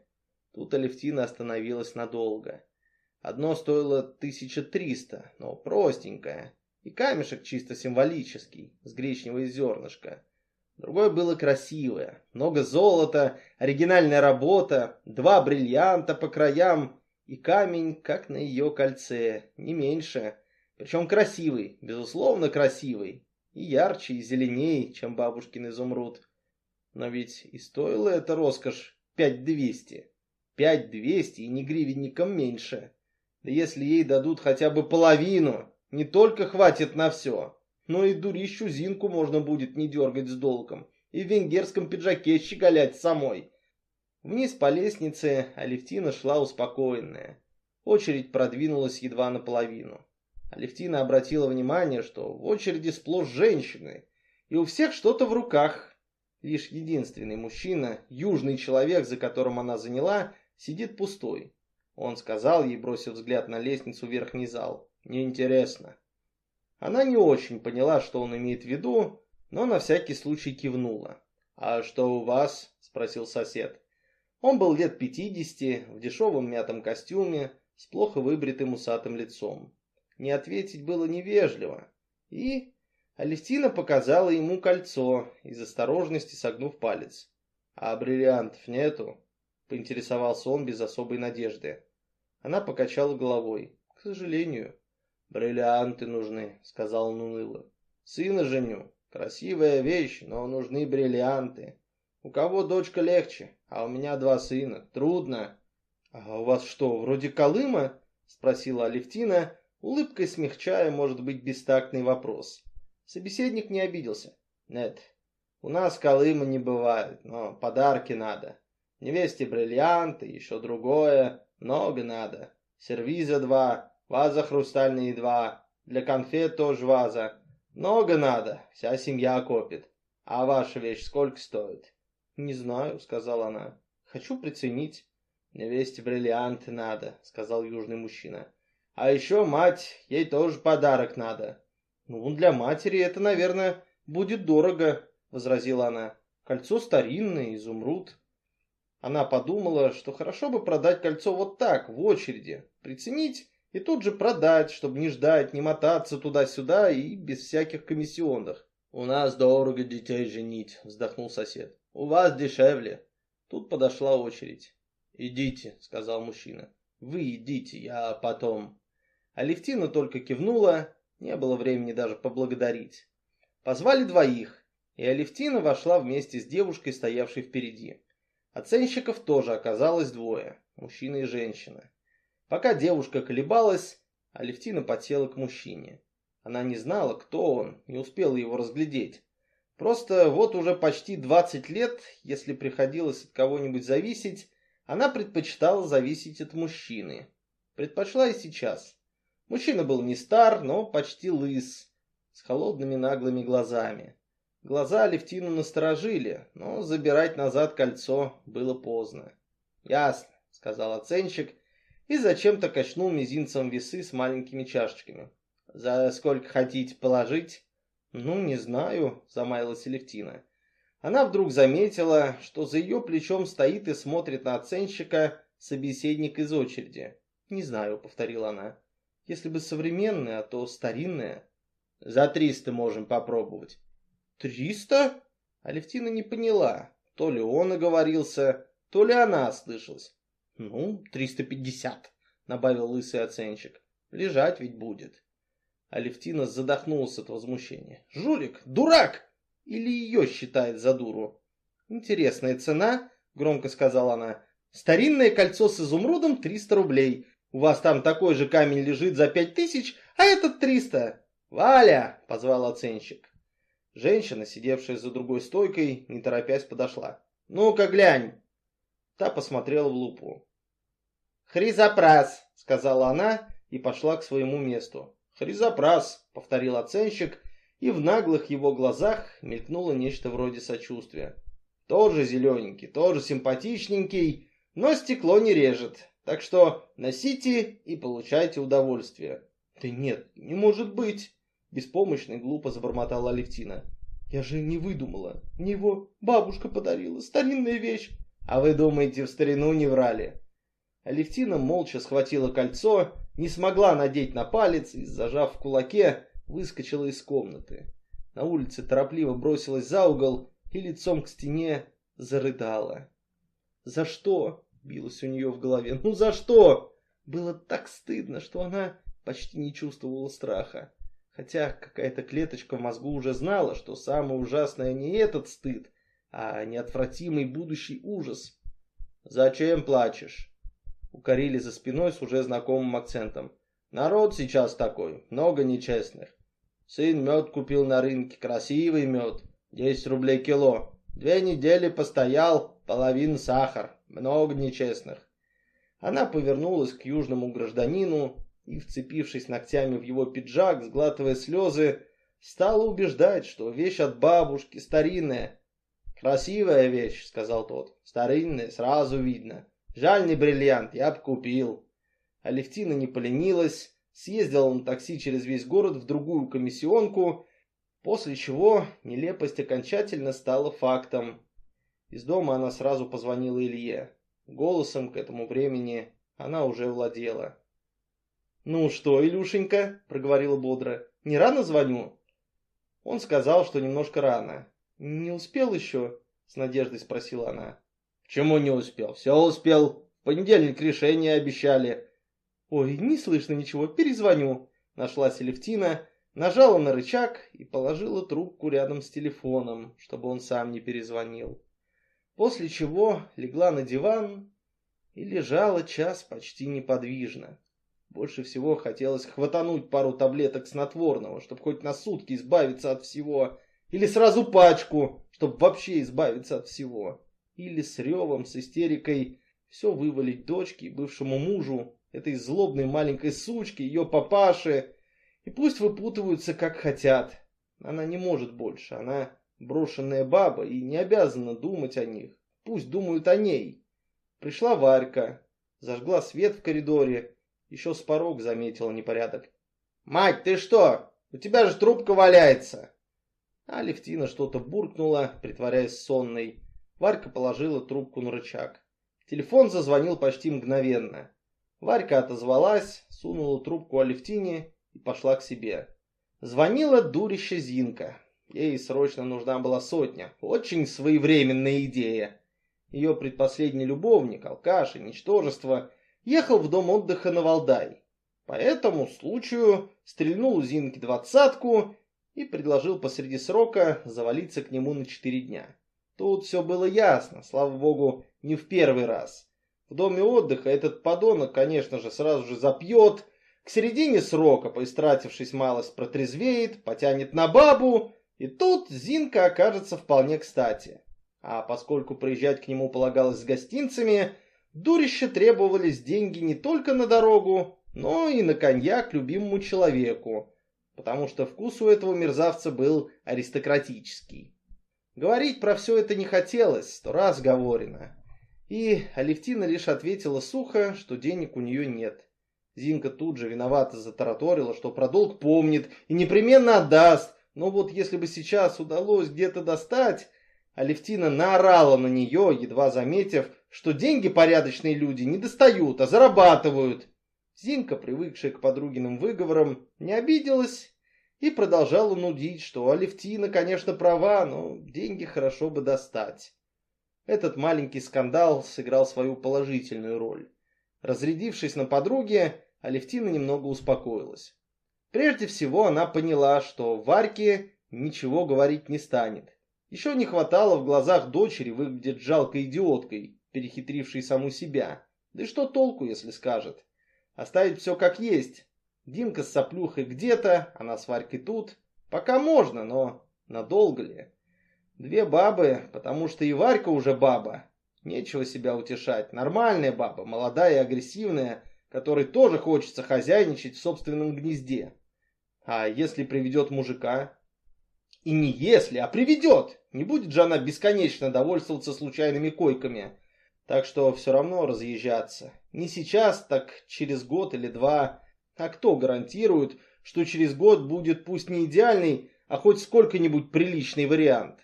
Тут Алевтина остановилась надолго. Одно стоило 1300, но простенькое. И камешек чисто символический, с гречневого зернышка. Другое было красивое. Много золота, оригинальная работа, два бриллианта по краям и камень, как на ее кольце, не меньше. Причем красивый, безусловно красивый. И ярче, и зеленее, чем бабушкин изумруд. Но ведь и стоила эта роскошь пять двести. Пять двести и ни гривенником меньше. Да если ей дадут хотя бы половину, не только хватит на все, но и дурищу Зинку можно будет не дергать с долгом и в венгерском пиджаке щеголять самой. Вниз по лестнице Алевтина шла успокоенная. Очередь продвинулась едва наполовину. Алевтина обратила внимание, что в очереди сплошь женщины, и у всех что-то в руках. Лишь единственный мужчина, южный человек, за которым она заняла, сидит пустой. Он сказал ей, бросив взгляд на лестницу в верхний зал. «Неинтересно». Она не очень поняла, что он имеет в виду, но на всякий случай кивнула. «А что у вас?» – спросил сосед. Он был лет пятидесяти, в дешевом мятом костюме, с плохо выбритым усатым лицом не ответить было невежливо. И Алевтина показала ему кольцо, из осторожности согнув палец. «А бриллиантов нету?» — поинтересовался он без особой надежды. Она покачала головой. «К сожалению». «Бриллианты нужны», — сказал он уныло. «Сына женю. Красивая вещь, но нужны бриллианты. У кого дочка легче, а у меня два сына. Трудно». «А у вас что, вроде Колыма?» — спросила Алевтина, улыбкой смягчая, может быть, бестактный вопрос. Собеседник не обиделся. Нет, у нас Колыма не бывает, но подарки надо. Невесте бриллианты, еще другое, много надо. Сервиза два, ваза хрустальные два, для конфет тоже ваза. Много надо, вся семья копит. А ваша вещь сколько стоит? Не знаю, сказала она. Хочу приценить. Невесте бриллианты надо, сказал южный мужчина. А еще мать, ей тоже подарок надо. Ну, для матери это, наверное, будет дорого, возразила она. Кольцо старинное, изумруд. Она подумала, что хорошо бы продать кольцо вот так, в очереди, приценить и тут же продать, чтобы не ждать, не мотаться туда-сюда и без всяких комиссионных. «У нас дорого детей женить», — вздохнул сосед. «У вас дешевле». Тут подошла очередь. «Идите», — сказал мужчина. «Вы идите, я потом». Алевтина только кивнула, не было времени даже поблагодарить. Позвали двоих, и Алевтина вошла вместе с девушкой, стоявшей впереди. Оценщиков тоже оказалось двое, мужчина и женщина. Пока девушка колебалась, Алевтина подсела к мужчине. Она не знала, кто он, не успела его разглядеть. Просто вот уже почти 20 лет, если приходилось от кого-нибудь зависеть, она предпочитала зависеть от мужчины. Предпочла и сейчас. Мужчина был не стар, но почти лыс, с холодными наглыми глазами. Глаза Левтину насторожили, но забирать назад кольцо было поздно. «Ясно», — сказал оценщик и зачем-то качнул мизинцем весы с маленькими чашечками. «За сколько хотите положить?» «Ну, не знаю», — замаялась Левтина. Она вдруг заметила, что за ее плечом стоит и смотрит на оценщика собеседник из очереди. «Не знаю», — повторила она. Если бы современная, то старинная. За триста можем попробовать. Триста? Алевтина не поняла. То ли он оговорился, то ли она ослышалась. Ну, триста пятьдесят, добавил лысый оценщик. Лежать ведь будет. Алевтина задохнулась от возмущения. Жулик, дурак! Или ее считает за дуру? Интересная цена, громко сказала она. Старинное кольцо с изумрудом триста рублей. У вас там такой же камень лежит за пять тысяч, а этот триста. Валя!» – позвал оценщик. Женщина, сидевшая за другой стойкой, не торопясь подошла. «Ну-ка, глянь!» Та посмотрела в лупу. «Хризопрас», — сказала она и пошла к своему месту. «Хризопрас», — повторил оценщик, и в наглых его глазах мелькнуло нечто вроде сочувствия. «Тоже зелененький, тоже симпатичненький, но стекло не режет, так что носите и получайте удовольствие». «Да нет, не может быть!» — беспомощно и глупо забормотала Алевтина. «Я же не выдумала. Мне его бабушка подарила. Старинная вещь». «А вы думаете, в старину не врали?» Алевтина молча схватила кольцо, не смогла надеть на палец и, зажав в кулаке, выскочила из комнаты. На улице торопливо бросилась за угол и лицом к стене зарыдала. «За что?» — билось у нее в голове. «Ну за что?» Было так стыдно, что она почти не чувствовала страха. Хотя какая-то клеточка в мозгу уже знала, что самое ужасное не этот стыд, а неотвратимый будущий ужас. «Зачем плачешь?» Укорили за спиной с уже знакомым акцентом. «Народ сейчас такой, много нечестных. Сын мед купил на рынке, красивый мед, 10 рублей кило. Две недели постоял, половин сахар, много нечестных». Она повернулась к южному гражданину и, вцепившись ногтями в его пиджак, сглатывая слезы, стала убеждать, что вещь от бабушки старинная. «Красивая вещь», — сказал тот. «Старинная, сразу видно. Жаль не бриллиант, я б купил». Алевтина не поленилась, съездила на такси через весь город в другую комиссионку, после чего нелепость окончательно стала фактом. Из дома она сразу позвонила Илье. Голосом к этому времени она уже владела. «Ну что, Илюшенька?» – проговорила бодро. «Не рано звоню?» Он сказал, что немножко рано. «Не успел еще?» – с надеждой спросила она. «Чему не успел? Все успел. В понедельник решение обещали». «Ой, не слышно ничего, перезвоню». Нашлась Левтина, нажала на рычаг и положила трубку рядом с телефоном, чтобы он сам не перезвонил. После чего легла на диван и лежала час почти неподвижно. Больше всего хотелось хватануть пару таблеток снотворного, чтобы хоть на сутки избавиться от всего. Или сразу пачку, чтобы вообще избавиться от всего. Или с ревом, с истерикой все вывалить дочке и бывшему мужу, этой злобной маленькой сучке, ее папаше. И пусть выпутываются как хотят. Она не может больше, она брошенная баба и не обязана думать о них. Пусть думают о ней. Пришла Варька, зажгла свет в коридоре еще с порог заметила непорядок. «Мать, ты что? У тебя же трубка валяется!» А Левтина что-то буркнула, притворяясь сонной. Варька положила трубку на рычаг. Телефон зазвонил почти мгновенно. Варька отозвалась, сунула трубку Алевтине и пошла к себе. Звонила дурище Зинка. Ей срочно нужна была сотня. Очень своевременная идея. Ее предпоследний любовник, алкаш и ничтожество, ехал в дом отдыха на Валдай. По этому случаю стрельнул Зинке двадцатку и предложил посреди срока завалиться к нему на четыре дня. Тут все было ясно, слава богу, не в первый раз. В доме отдыха этот подонок, конечно же, сразу же запьет, к середине срока, поистратившись малость, протрезвеет, потянет на бабу, и тут Зинка окажется вполне кстати. А поскольку приезжать к нему полагалось с гостинцами – Дурище требовались деньги не только на дорогу, но и на коньяк любимому человеку, потому что вкус у этого мерзавца был аристократический. Говорить про все это не хотелось, сто раз говорено. И Алевтина лишь ответила сухо, что денег у нее нет. Зинка тут же виновато затараторила, что про долг помнит и непременно отдаст, но вот если бы сейчас удалось где-то достать... Алевтина наорала на нее, едва заметив, что деньги порядочные люди не достают, а зарабатывают. Зинка, привыкшая к подругиным выговорам, не обиделась и продолжала нудить, что Алевтина, конечно, права, но деньги хорошо бы достать. Этот маленький скандал сыграл свою положительную роль. Разрядившись на подруге, Алевтина немного успокоилась. Прежде всего она поняла, что Варьке ничего говорить не станет. Еще не хватало в глазах дочери выглядеть жалкой идиоткой, перехитривший саму себя. Да и что толку, если скажет? Оставить все как есть. Димка с соплюхой где-то, она с Варькой тут. Пока можно, но надолго ли? Две бабы, потому что и Варька уже баба. Нечего себя утешать. Нормальная баба, молодая и агрессивная, которой тоже хочется хозяйничать в собственном гнезде. А если приведет мужика? И не если, а приведет. Не будет же она бесконечно довольствоваться случайными койками. Так что все равно разъезжаться. Не сейчас, так через год или два. А кто гарантирует, что через год будет пусть не идеальный, а хоть сколько-нибудь приличный вариант?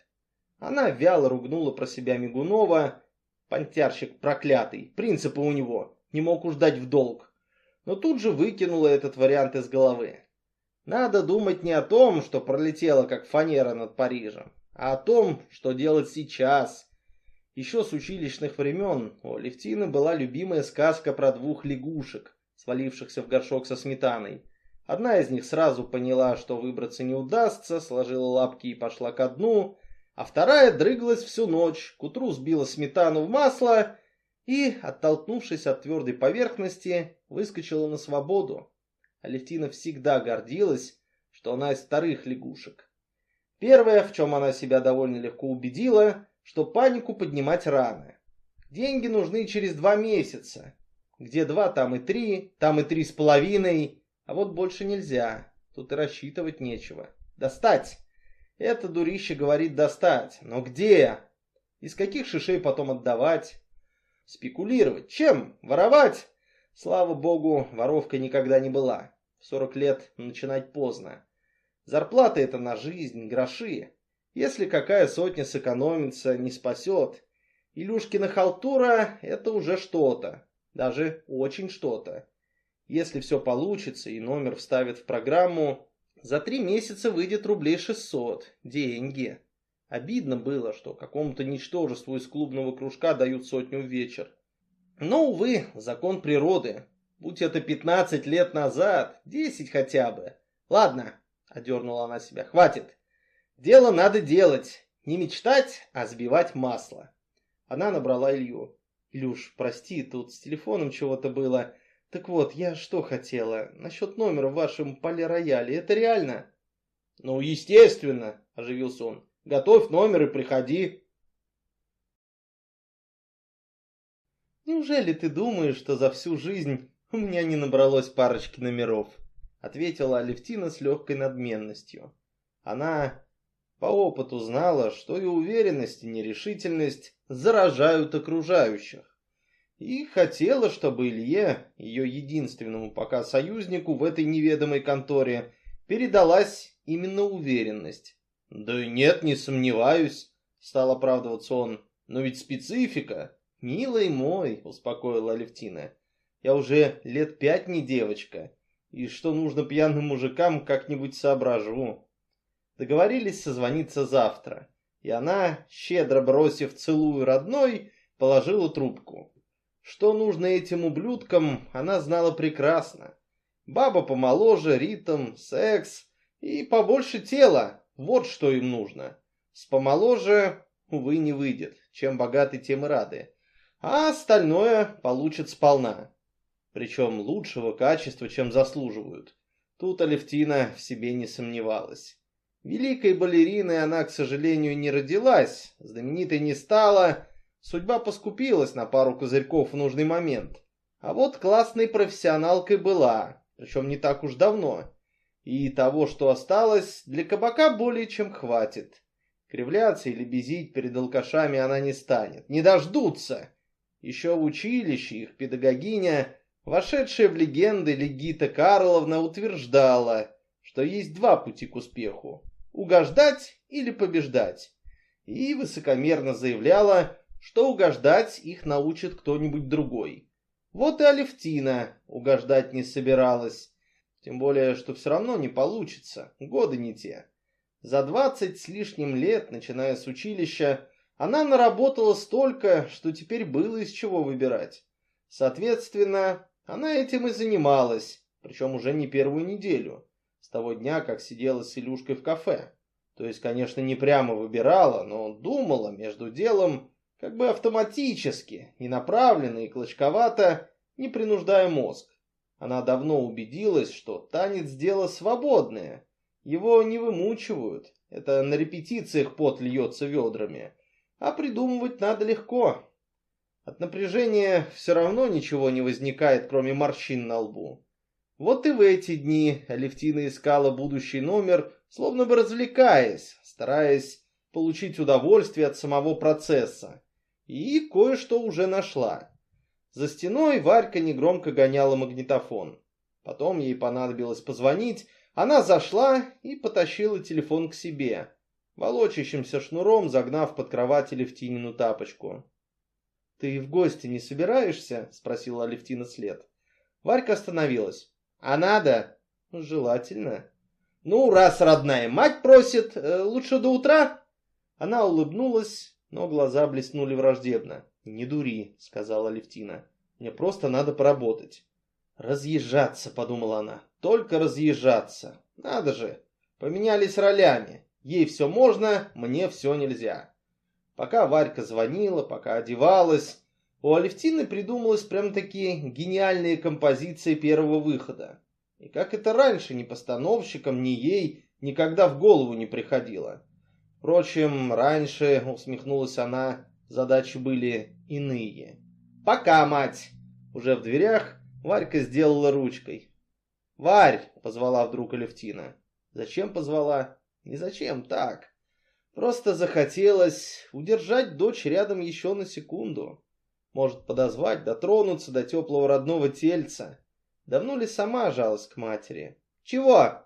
Она вяло ругнула про себя Мигунова. Понтярщик проклятый. Принципы у него. Не мог уж дать в долг. Но тут же выкинула этот вариант из головы. Надо думать не о том, что пролетело как фанера над Парижем, а о том, что делать сейчас. Еще с училищных времен у Левтины была любимая сказка про двух лягушек, свалившихся в горшок со сметаной. Одна из них сразу поняла, что выбраться не удастся, сложила лапки и пошла ко дну, а вторая дрыгалась всю ночь, к утру сбила сметану в масло и, оттолкнувшись от твердой поверхности, выскочила на свободу. Алевтина всегда гордилась, что она из вторых лягушек. Первое, в чем она себя довольно легко убедила, что панику поднимать рано. Деньги нужны через два месяца. Где два, там и три, там и три с половиной, а вот больше нельзя. Тут и рассчитывать нечего. Достать! Это дурище говорит достать. Но где? Из каких шишей потом отдавать? Спекулировать. Чем? Воровать? Слава богу, воровка никогда не была. В 40 лет начинать поздно. Зарплата это на жизнь, гроши. Если какая сотня сэкономится, не спасет. Илюшкина халтура – это уже что-то. Даже очень что-то. Если все получится и номер вставят в программу, за три месяца выйдет рублей 600. Деньги. Обидно было, что какому-то ничтожеству из клубного кружка дают сотню в вечер. Но, увы, закон природы. Будь это 15 лет назад, 10 хотя бы. Ладно, одернула она себя, хватит. Дело надо делать. Не мечтать, а сбивать масло. Она набрала Илью. Илюш, прости, тут с телефоном чего-то было. Так вот, я что хотела? Насчет номера в вашем полирояле. Это реально? Ну, естественно, оживился он. Готовь номер и приходи. Неужели ты думаешь, что за всю жизнь у меня не набралось парочки номеров? Ответила Алевтина с легкой надменностью. Она по опыту знала, что и уверенность, и нерешительность заражают окружающих и хотела, чтобы Илье, ее единственному пока союзнику в этой неведомой конторе, передалась именно уверенность. «Да нет, не сомневаюсь», — стал оправдываться он, — «но ведь специфика». «Милый мой», — успокоила Алевтина, — «я уже лет пять не девочка, и что нужно пьяным мужикам, как-нибудь соображу». Договорились созвониться завтра, и она, щедро бросив целую родной, положила трубку. Что нужно этим ублюдкам, она знала прекрасно. Баба помоложе, ритм, секс и побольше тела. Вот что им нужно. С помоложе, увы, не выйдет. Чем богаты, тем и рады. А остальное получат сполна. Причем лучшего качества, чем заслуживают. Тут Алевтина в себе не сомневалась. Великой балериной она, к сожалению, не родилась, знаменитой не стала, Судьба поскупилась на пару козырьков в нужный момент. А вот классной профессионалкой была, причем не так уж давно. И того, что осталось, для кабака более чем хватит. Кривляться или безить перед алкашами она не станет. Не дождутся. Еще в училище их педагогиня, вошедшая в легенды Легита Карловна, утверждала, что есть два пути к успеху – угождать или побеждать. И высокомерно заявляла, что угождать их научит кто-нибудь другой. Вот и Алевтина угождать не собиралась. Тем более, что все равно не получится, годы не те. За двадцать с лишним лет, начиная с училища, она наработала столько, что теперь было из чего выбирать. Соответственно, она этим и занималась, причем уже не первую неделю, с того дня, как сидела с Илюшкой в кафе. То есть, конечно, не прямо выбирала, но думала между делом, как бы автоматически, и направленно, и клочковато, не принуждая мозг. Она давно убедилась, что танец – дело свободное. Его не вымучивают, это на репетициях пот льется ведрами. А придумывать надо легко. От напряжения все равно ничего не возникает, кроме морщин на лбу. Вот и в эти дни Алевтина искала будущий номер, словно бы развлекаясь, стараясь получить удовольствие от самого процесса. И кое-что уже нашла. За стеной Варька негромко гоняла магнитофон. Потом ей понадобилось позвонить, она зашла и потащила телефон к себе, волочащимся шнуром загнав под кровать Алевтинину тапочку. «Ты в гости не собираешься?» — спросила Алевтина след. Варька остановилась. «А надо?» «Желательно». «Ну, раз родная мать просит, э, лучше до утра?» Она улыбнулась, но глаза блеснули враждебно. «Не дури», — сказала Алевтина. «Мне просто надо поработать». «Разъезжаться», — подумала она. «Только разъезжаться. Надо же. Поменялись ролями. Ей все можно, мне все нельзя». Пока Варька звонила, пока одевалась, у Алевтины придумалась прям такие гениальные композиции первого выхода. И как это раньше ни постановщикам, ни ей никогда в голову не приходило. Впрочем, раньше, усмехнулась она, задачи были иные. «Пока, мать!» Уже в дверях Варька сделала ручкой. «Варь!» — позвала вдруг Алевтина. «Зачем позвала?» «Не зачем, так. Просто захотелось удержать дочь рядом еще на секунду. Может, подозвать, дотронуться до теплого родного тельца. Давно ли сама жалась к матери?» «Чего?»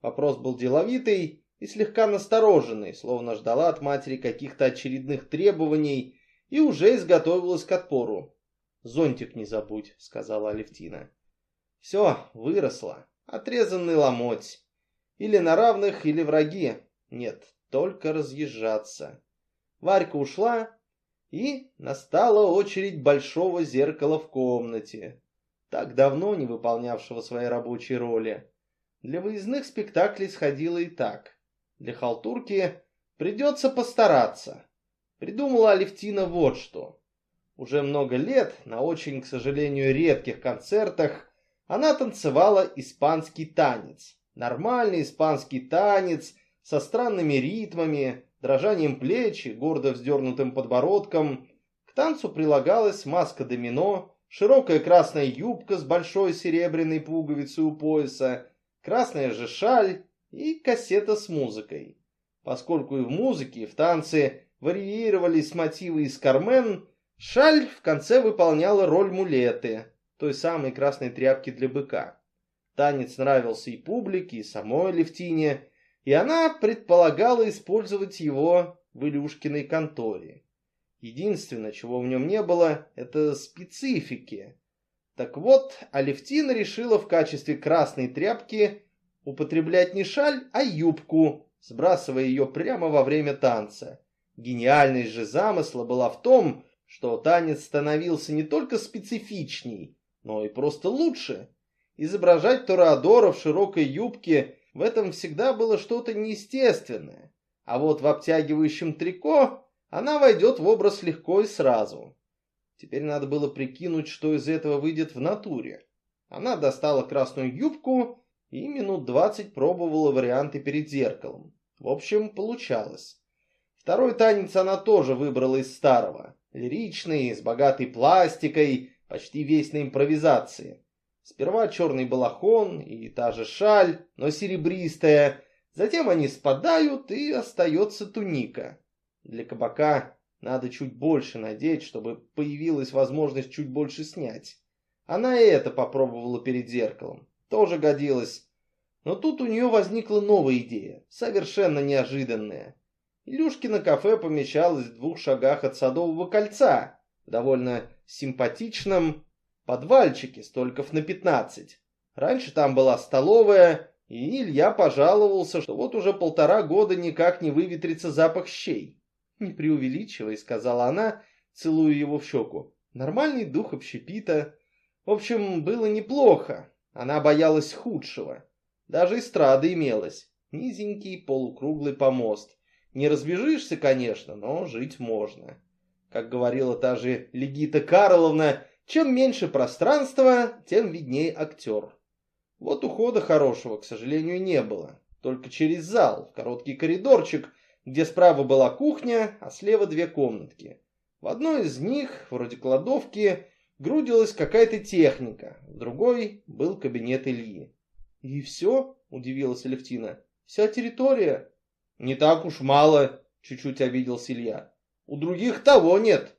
Вопрос был деловитый и слегка настороженный, словно ждала от матери каких-то очередных требований и уже изготовилась к отпору. «Зонтик не забудь», — сказала Алевтина. «Все, выросла. Отрезанный ломоть. Или на равных, или враги. Нет, только разъезжаться». Варька ушла, и настала очередь большого зеркала в комнате, так давно не выполнявшего своей рабочей роли. Для выездных спектаклей сходило и так. Для халтурки придется постараться. Придумала Алевтина вот что. Уже много лет, на очень, к сожалению, редких концертах, она танцевала испанский танец. Нормальный испанский танец со странными ритмами, дрожанием плеч и гордо вздернутым подбородком. К танцу прилагалась маска домино, широкая красная юбка с большой серебряной пуговицей у пояса, красная же шаль и кассета с музыкой. Поскольку и в музыке, и в танце варьировались мотивы из «Кармен», Шаль в конце выполняла роль мулеты, той самой красной тряпки для быка. Танец нравился и публике, и самой Левтине, и она предполагала использовать его в Илюшкиной конторе. Единственное, чего в нем не было, это специфики. Так вот, Алевтина решила в качестве красной тряпки употреблять не шаль, а юбку, сбрасывая ее прямо во время танца. Гениальность же замысла была в том, что танец становился не только специфичней, но и просто лучше. Изображать Тореадора в широкой юбке в этом всегда было что-то неестественное. А вот в обтягивающем трико она войдет в образ легко и сразу. Теперь надо было прикинуть, что из этого выйдет в натуре. Она достала красную юбку и минут двадцать пробовала варианты перед зеркалом. В общем, получалось. Второй танец она тоже выбрала из старого. Лиричный, с богатой пластикой, почти весь на импровизации. Сперва черный балахон и та же шаль, но серебристая. Затем они спадают, и остается туника. Для кабака надо чуть больше надеть, чтобы появилась возможность чуть больше снять. Она и это попробовала перед зеркалом. Тоже годилось. Но тут у нее возникла новая идея, совершенно неожиданная. Илюшкино кафе помещалось в двух шагах от Садового кольца, довольно симпатичном подвальчике, стольков на пятнадцать. Раньше там была столовая, и Илья пожаловался, что вот уже полтора года никак не выветрится запах щей. «Не преувеличивай», — сказала она, целуя его в щеку. «Нормальный дух общепита. В общем, было неплохо. Она боялась худшего. Даже эстрада имелась. Низенький полукруглый помост. Не разбежишься, конечно, но жить можно. Как говорила та же Легита Карловна, чем меньше пространства, тем виднее актер. Вот ухода хорошего, к сожалению, не было. Только через зал, короткий коридорчик, где справа была кухня, а слева две комнатки. В одной из них, вроде кладовки, грудилась какая-то техника, в другой был кабинет Ильи. «И все?» – удивилась Алевтина. «Вся территория?» «Не так уж мало», – чуть-чуть обиделся Илья. «У других того нет».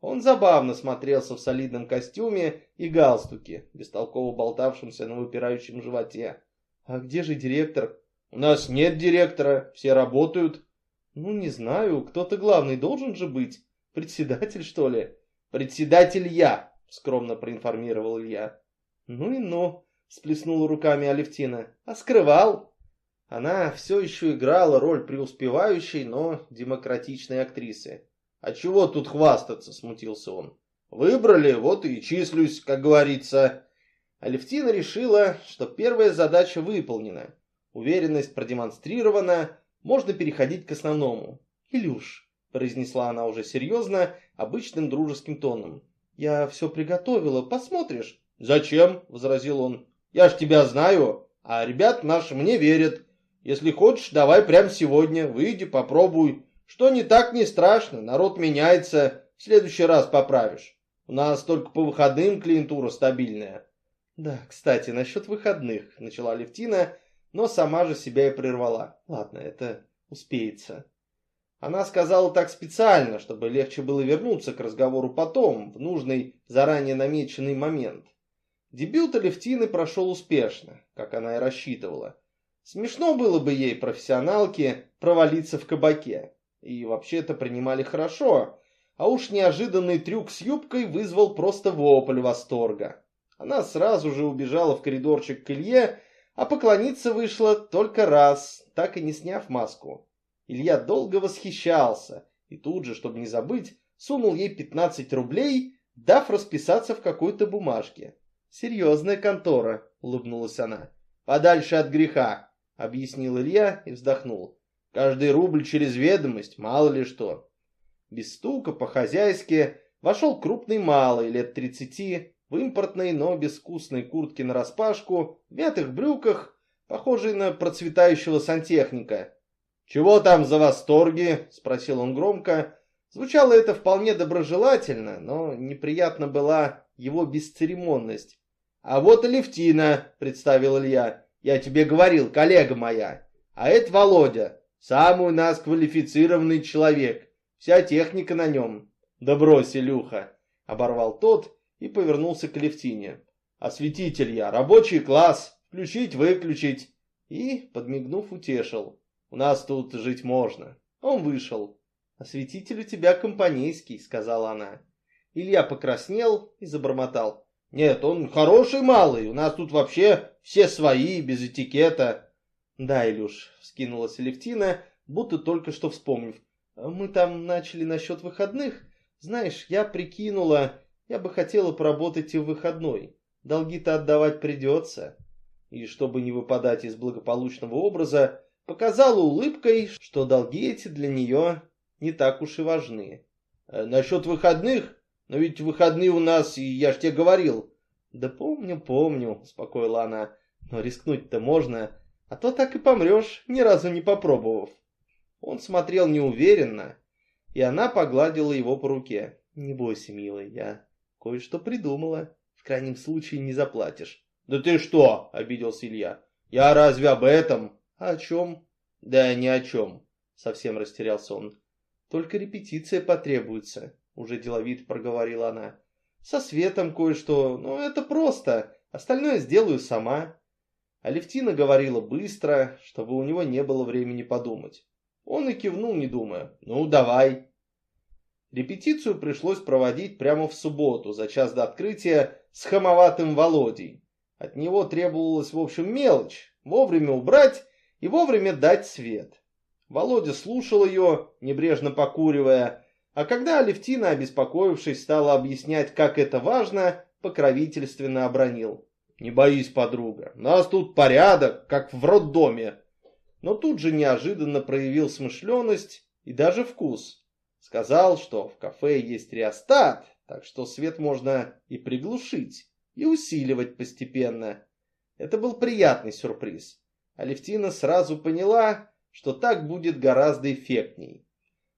Он забавно смотрелся в солидном костюме и галстуке, бестолково болтавшемся на выпирающем животе. «А где же директор?» «У нас нет директора, все работают». «Ну, не знаю, кто-то главный должен же быть. Председатель, что ли?» «Председатель я», — скромно проинформировал Илья. «Ну и ну», — сплеснула руками Алевтина. «А скрывал?» Она все еще играла роль преуспевающей, но демократичной актрисы. «А чего тут хвастаться?» — смутился он. «Выбрали, вот и числюсь, как говорится». Алевтина решила, что первая задача выполнена. Уверенность продемонстрирована, можно переходить к основному. «Илюш», — произнесла она уже серьезно, обычным дружеским тоном, — «я все приготовила, посмотришь?» «Зачем?» — возразил он. «Я ж тебя знаю, а ребят наши мне верят. Если хочешь, давай прямо сегодня, выйди, попробуй. Что не так, не страшно, народ меняется, в следующий раз поправишь. У нас только по выходным клиентура стабильная». «Да, кстати, насчет выходных», — начала Левтина, но сама же себя и прервала. «Ладно, это успеется». Она сказала так специально, чтобы легче было вернуться к разговору потом, в нужный, заранее намеченный момент. Дебют Алевтины прошел успешно, как она и рассчитывала. Смешно было бы ей, профессионалке, провалиться в кабаке. И вообще-то принимали хорошо, а уж неожиданный трюк с юбкой вызвал просто вопль восторга. Она сразу же убежала в коридорчик к Илье, а поклониться вышла только раз, так и не сняв маску. Илья долго восхищался и тут же, чтобы не забыть, сунул ей 15 рублей, дав расписаться в какой-то бумажке. «Серьезная контора», — улыбнулась она. «Подальше от греха», — объяснил Илья и вздохнул. «Каждый рубль через ведомость, мало ли что». Без стука, по-хозяйски, вошел крупный малый, лет тридцати, в импортной, но безвкусной куртке нараспашку, в мятых брюках, похожей на процветающего сантехника. «Чего там за восторги?» — спросил он громко. Звучало это вполне доброжелательно, но неприятно была его бесцеремонность. «А вот и Левтина», — представил Илья. «Я тебе говорил, коллега моя. А это Володя, самый у нас квалифицированный человек. Вся техника на нем». «Да брось, Илюха», — оборвал тот и повернулся к Левтине. «Осветитель я, рабочий класс, включить-выключить». И, подмигнув, утешил. «У нас тут жить можно». Он вышел. «Осветитель у тебя компанейский», — сказала она. Илья покраснел и забормотал. «Нет, он хороший малый, у нас тут вообще все свои, без этикета». «Да, Илюш», — вскинулась Левтина, будто только что вспомнив. «Мы там начали насчет выходных. Знаешь, я прикинула, я бы хотела поработать и в выходной. Долги-то отдавать придется». И чтобы не выпадать из благополучного образа, показала улыбкой, что долги эти для нее не так уж и важны. «Э, «Насчет выходных но ведь выходные у нас, и я ж тебе говорил. Да помню, помню, успокоила она. Но рискнуть-то можно, а то так и помрешь, ни разу не попробовав. Он смотрел неуверенно, и она погладила его по руке. Не бойся, милый, я кое-что придумала. В крайнем случае не заплатишь. Да ты что, обиделся Илья. Я разве об этом? А о чем? Да ни о чем. Совсем растерялся он. Только репетиция потребуется уже деловито проговорила она. Со светом кое-что, но это просто, остальное сделаю сама. Алевтина говорила быстро, чтобы у него не было времени подумать. Он и кивнул, не думая. «Ну, давай». Репетицию пришлось проводить прямо в субботу, за час до открытия, с хамоватым Володей. От него требовалось, в общем, мелочь, вовремя убрать и вовремя дать свет. Володя слушал ее, небрежно покуривая, а когда Алевтина, обеспокоившись, стала объяснять, как это важно, покровительственно обронил. «Не боись, подруга, нас тут порядок, как в роддоме». Но тут же неожиданно проявил смышленность и даже вкус. Сказал, что в кафе есть реостат, так что свет можно и приглушить, и усиливать постепенно. Это был приятный сюрприз. Алевтина сразу поняла, что так будет гораздо эффектней.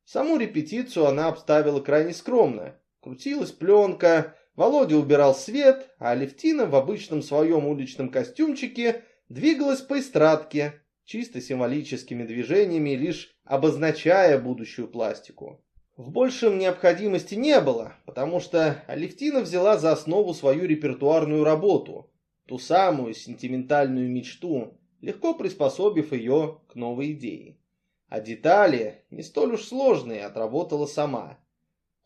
Саму репетицию она обставила крайне скромно. Крутилась пленка, Володя убирал свет, а Алевтина в обычном своем уличном костюмчике двигалась по эстрадке, чисто символическими движениями, лишь обозначая будущую пластику. В большем необходимости не было, потому что Алевтина взяла за основу свою репертуарную работу, ту самую сентиментальную мечту, легко приспособив ее к новой идее. А детали, не столь уж сложные, отработала сама.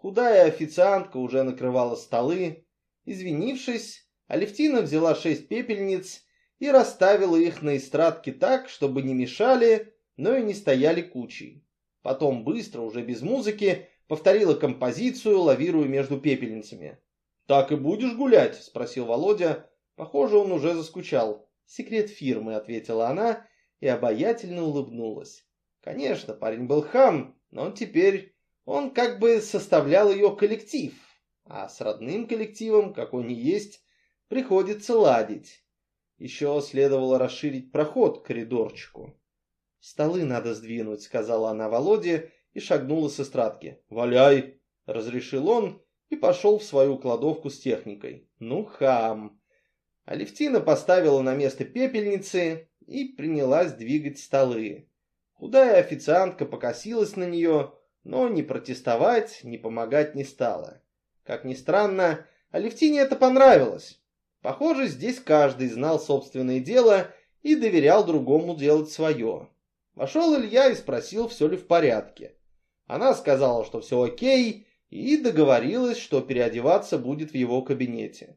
Худая официантка уже накрывала столы. Извинившись, Алевтина взяла шесть пепельниц и расставила их на эстрадке так, чтобы не мешали, но и не стояли кучей. Потом быстро, уже без музыки, повторила композицию, лавируя между пепельницами. «Так и будешь гулять?» – спросил Володя. Похоже, он уже заскучал. «Секрет фирмы», – ответила она и обаятельно улыбнулась. Конечно, парень был хам, но теперь он как бы составлял ее коллектив, а с родным коллективом, как он и есть, приходится ладить. Еще следовало расширить проход к коридорчику. «Столы надо сдвинуть», — сказала она Володе и шагнула с эстрадки. «Валяй!» — разрешил он и пошел в свою кладовку с техникой. «Ну, хам!» Алевтина поставила на место пепельницы и принялась двигать столы. Худая официантка покосилась на нее, но ни протестовать, ни помогать не стала. Как ни странно, Алевтине это понравилось. Похоже, здесь каждый знал собственное дело и доверял другому делать свое. Вошел Илья и спросил, все ли в порядке. Она сказала, что все окей, и договорилась, что переодеваться будет в его кабинете.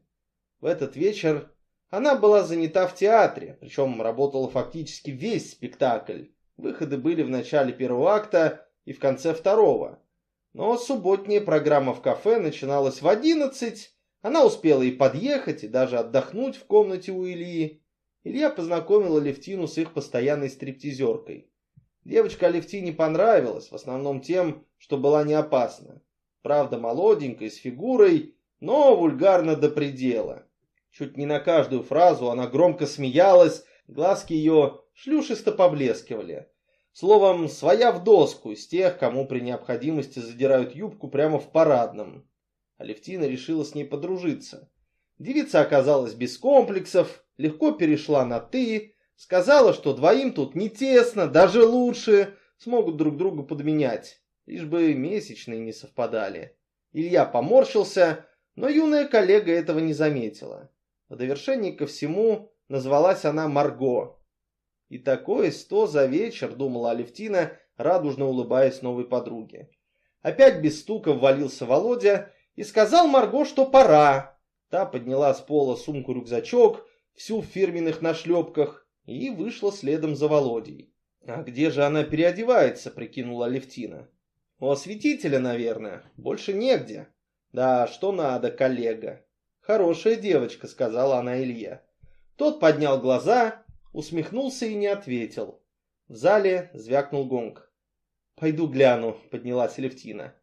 В этот вечер она была занята в театре, причем работала фактически весь спектакль. Выходы были в начале первого акта и в конце второго. Но субботняя программа в кафе начиналась в одиннадцать. Она успела и подъехать, и даже отдохнуть в комнате у Ильи. Илья познакомил Алевтину с их постоянной стриптизеркой. Девочка Алевтине понравилась, в основном тем, что была не опасна. Правда, молоденькой, с фигурой, но вульгарно до предела. Чуть не на каждую фразу она громко смеялась, глазки ее шлюшисто поблескивали. Словом, своя в доску из тех, кому при необходимости задирают юбку прямо в парадном. Алевтина решила с ней подружиться. Девица оказалась без комплексов, легко перешла на «ты», сказала, что двоим тут не тесно, даже лучше, смогут друг друга подменять, лишь бы месячные не совпадали. Илья поморщился, но юная коллега этого не заметила. В довершении ко всему назвалась она Марго, и такое сто за вечер, думала Алевтина, радужно улыбаясь новой подруге. Опять без стука ввалился Володя и сказал Марго, что пора. Та подняла с пола сумку-рюкзачок, всю в фирменных нашлепках, и вышла следом за Володей. «А где же она переодевается?» — прикинула Алевтина. «У осветителя, наверное. Больше негде». «Да, что надо, коллега». «Хорошая девочка», — сказала она Илье. Тот поднял глаза усмехнулся и не ответил. В зале звякнул гонг. «Пойду гляну», — поднялась Левтина.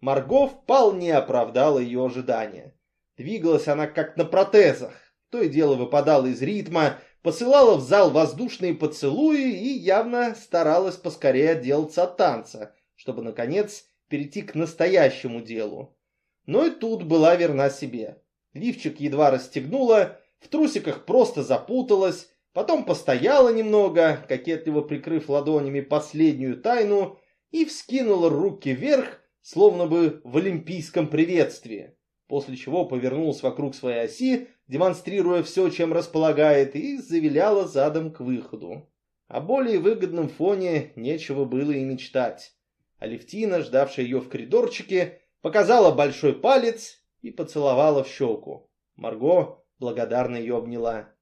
Марго вполне оправдала ее ожидания. Двигалась она как на протезах. То и дело выпадала из ритма, посылала в зал воздушные поцелуи и явно старалась поскорее отделаться от танца, чтобы, наконец, перейти к настоящему делу. Но и тут была верна себе. Лифчик едва расстегнула, в трусиках просто запуталась, Потом постояла немного, кокетливо прикрыв ладонями последнюю тайну, и вскинула руки вверх, словно бы в олимпийском приветствии, после чего повернулась вокруг своей оси, демонстрируя все, чем располагает, и завиляла задом к выходу. О более выгодном фоне нечего было и мечтать. Алевтина, ждавшая ее в коридорчике, показала большой палец и поцеловала в щеку. Марго благодарно ее обняла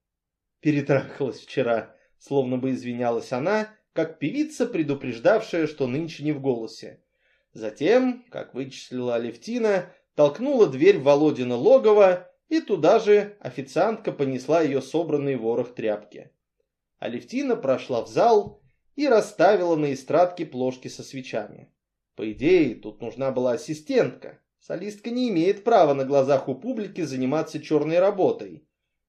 перетрахалась вчера, словно бы извинялась она, как певица, предупреждавшая, что нынче не в голосе. Затем, как вычислила Алевтина, толкнула дверь Володина логова, и туда же официантка понесла ее собранный ворох тряпки. Алевтина прошла в зал и расставила на эстрадке плошки со свечами. По идее, тут нужна была ассистентка. Солистка не имеет права на глазах у публики заниматься черной работой.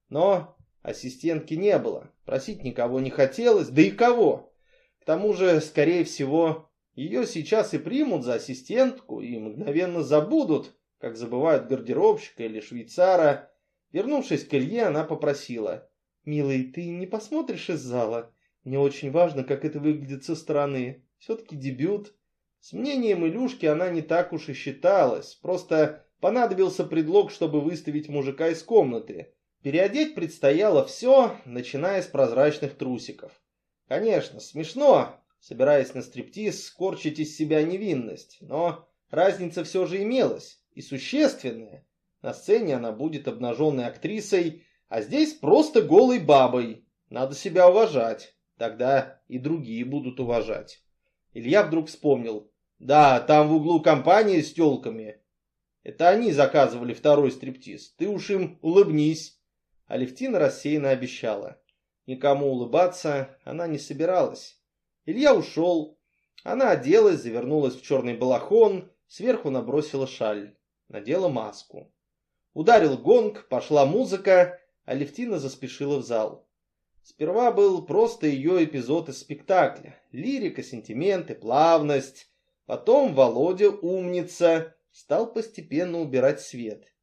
Но Ассистентки не было, просить никого не хотелось, да и кого. К тому же, скорее всего, Ее сейчас и примут за ассистентку, и мгновенно забудут, как забывают гардеробщика или швейцара. Вернувшись к Илье, она попросила. «Милый, ты не посмотришь из зала? Мне очень важно, как это выглядит со стороны. Все-таки дебют». С мнением Илюшки она не так уж и считалась. Просто понадобился предлог, чтобы выставить мужика из комнаты. Переодеть предстояло все, начиная с прозрачных трусиков. Конечно, смешно, собираясь на стриптиз, скорчить из себя невинность. Но разница все же имелась, и существенная. На сцене она будет обнаженной актрисой, а здесь просто голой бабой. Надо себя уважать, тогда и другие будут уважать. Илья вдруг вспомнил. Да, там в углу компания с телками. Это они заказывали второй стриптиз. Ты уж им улыбнись. Алевтина рассеянно обещала. Никому улыбаться она не собиралась. Илья ушел. Она оделась, завернулась в черный балахон, сверху набросила шаль, надела маску. Ударил гонг, пошла музыка, а Левтина заспешила в зал. Сперва был просто ее эпизод из спектакля. Лирика, сентименты, плавность. Потом Володя, умница, стал постепенно убирать свет.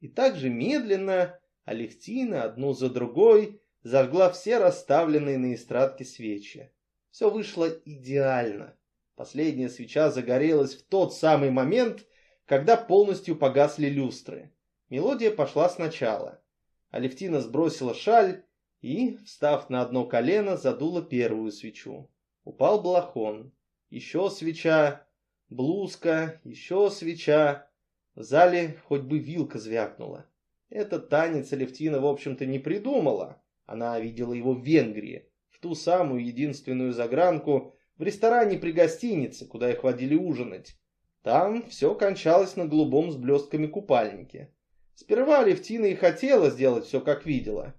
И так же медленно Алевтина одну за другой зажгла все расставленные на эстрадке свечи. Все вышло идеально. Последняя свеча загорелась в тот самый момент, когда полностью погасли люстры. Мелодия пошла сначала. Алевтина сбросила шаль и, встав на одно колено, задула первую свечу. Упал балахон. Еще свеча, блузка, еще свеча. В зале хоть бы вилка звякнула. Этот танец Алевтина, в общем-то, не придумала. Она видела его в Венгрии ту самую единственную загранку в ресторане при гостинице, куда их водили ужинать. Там все кончалось на голубом с блестками купальнике. Сперва Левтина и хотела сделать все, как видела,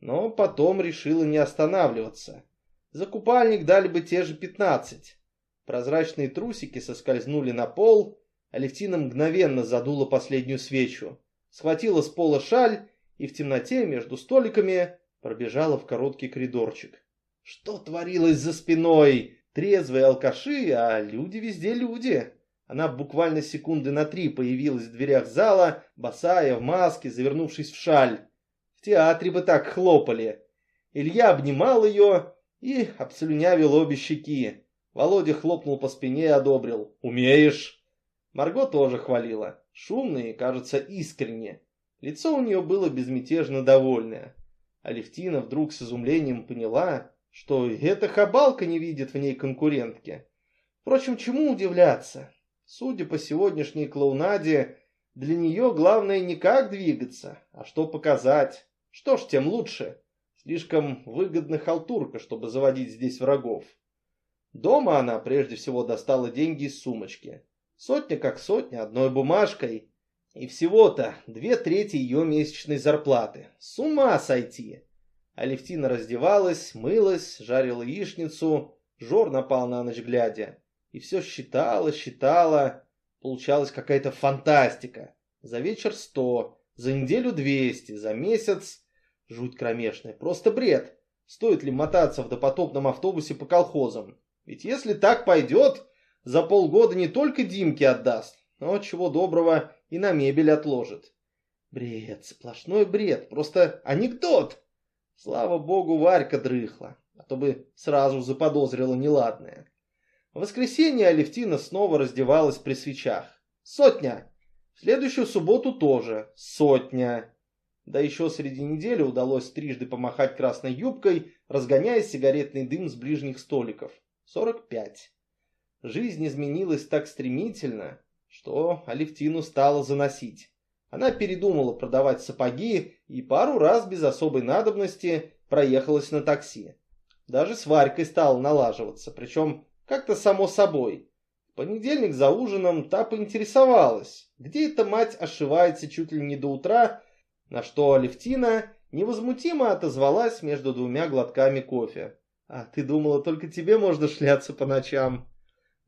но потом решила не останавливаться. За купальник дали бы те же пятнадцать. Прозрачные трусики соскользнули на пол, а Левтина мгновенно задула последнюю свечу, схватила с пола шаль и в темноте между столиками пробежала в короткий коридорчик. Что творилось за спиной? Трезвые алкаши, а люди везде люди. Она буквально секунды на три появилась в дверях зала, босая, в маске, завернувшись в шаль. В театре бы так хлопали. Илья обнимал ее и обслюнявил обе щеки. Володя хлопнул по спине и одобрил. «Умеешь!» Марго тоже хвалила. Шумно и, кажется, искренне. Лицо у нее было безмятежно довольное. Алевтина вдруг с изумлением поняла, что эта хабалка не видит в ней конкурентки. Впрочем, чему удивляться? Судя по сегодняшней клоунаде, для нее главное не как двигаться, а что показать. Что ж, тем лучше. Слишком выгодна халтурка, чтобы заводить здесь врагов. Дома она прежде всего достала деньги из сумочки. Сотня как сотня, одной бумажкой. И всего-то две трети ее месячной зарплаты. С ума сойти! Алевтина раздевалась, мылась, жарила яичницу, Жор напал на ночь глядя. И все считала, считала. Получалась какая-то фантастика. За вечер сто, за неделю двести, за месяц... Жуть кромешная, просто бред. Стоит ли мотаться в допотопном автобусе по колхозам? Ведь если так пойдет, за полгода не только Димке отдаст, но чего доброго и на мебель отложит. Бред, сплошной бред, просто анекдот. Слава богу, Варька дрыхла, а то бы сразу заподозрила неладное. В воскресенье Алевтина снова раздевалась при свечах. Сотня! В следующую субботу тоже сотня. Да еще среди недели удалось трижды помахать красной юбкой, разгоняя сигаретный дым с ближних столиков. Сорок пять. Жизнь изменилась так стремительно, что Алевтину стало заносить. Она передумала продавать сапоги и пару раз без особой надобности проехалась на такси. Даже с Варькой стала налаживаться, причем как-то само собой. В понедельник за ужином та поинтересовалась, где эта мать ошивается чуть ли не до утра, на что Алевтина невозмутимо отозвалась между двумя глотками кофе. «А ты думала, только тебе можно шляться по ночам?»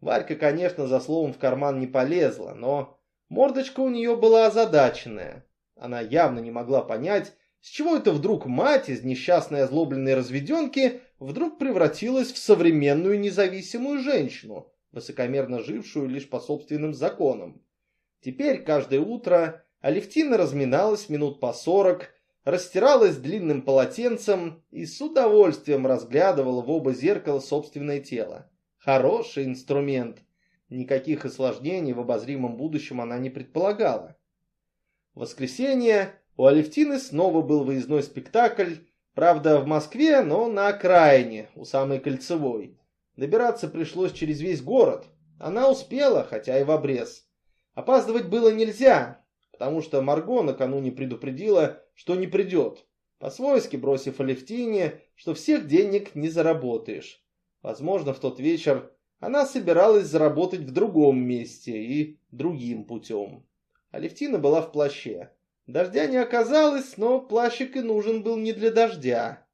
Варька, конечно, за словом в карман не полезла, но Мордочка у нее была озадаченная. Она явно не могла понять, с чего это вдруг мать из несчастной озлобленной разведенки вдруг превратилась в современную независимую женщину. высокомерно жившую лишь по собственным законам. Теперь каждое утро Алевтина разминалась минут по сорок, растиралась длинным полотенцем и с удовольствием разглядывала в оба зеркала собственное тело. Хороший инструмент. Никаких осложнений в обозримом будущем она не предполагала. В воскресенье у Алевтины снова был выездной спектакль, правда в Москве, но на окраине, у самой Кольцевой. Добираться пришлось через весь город. Она успела, хотя и в обрез. Опаздывать было нельзя, потому что Марго накануне предупредила, что не придет, по-свойски бросив Алевтине, что всех денег не заработаешь. Возможно, в тот вечер она собиралась заработать в другом месте и другим путем. Алевтина была в плаще. Дождя не оказалось, но плащик и нужен был не для дождя.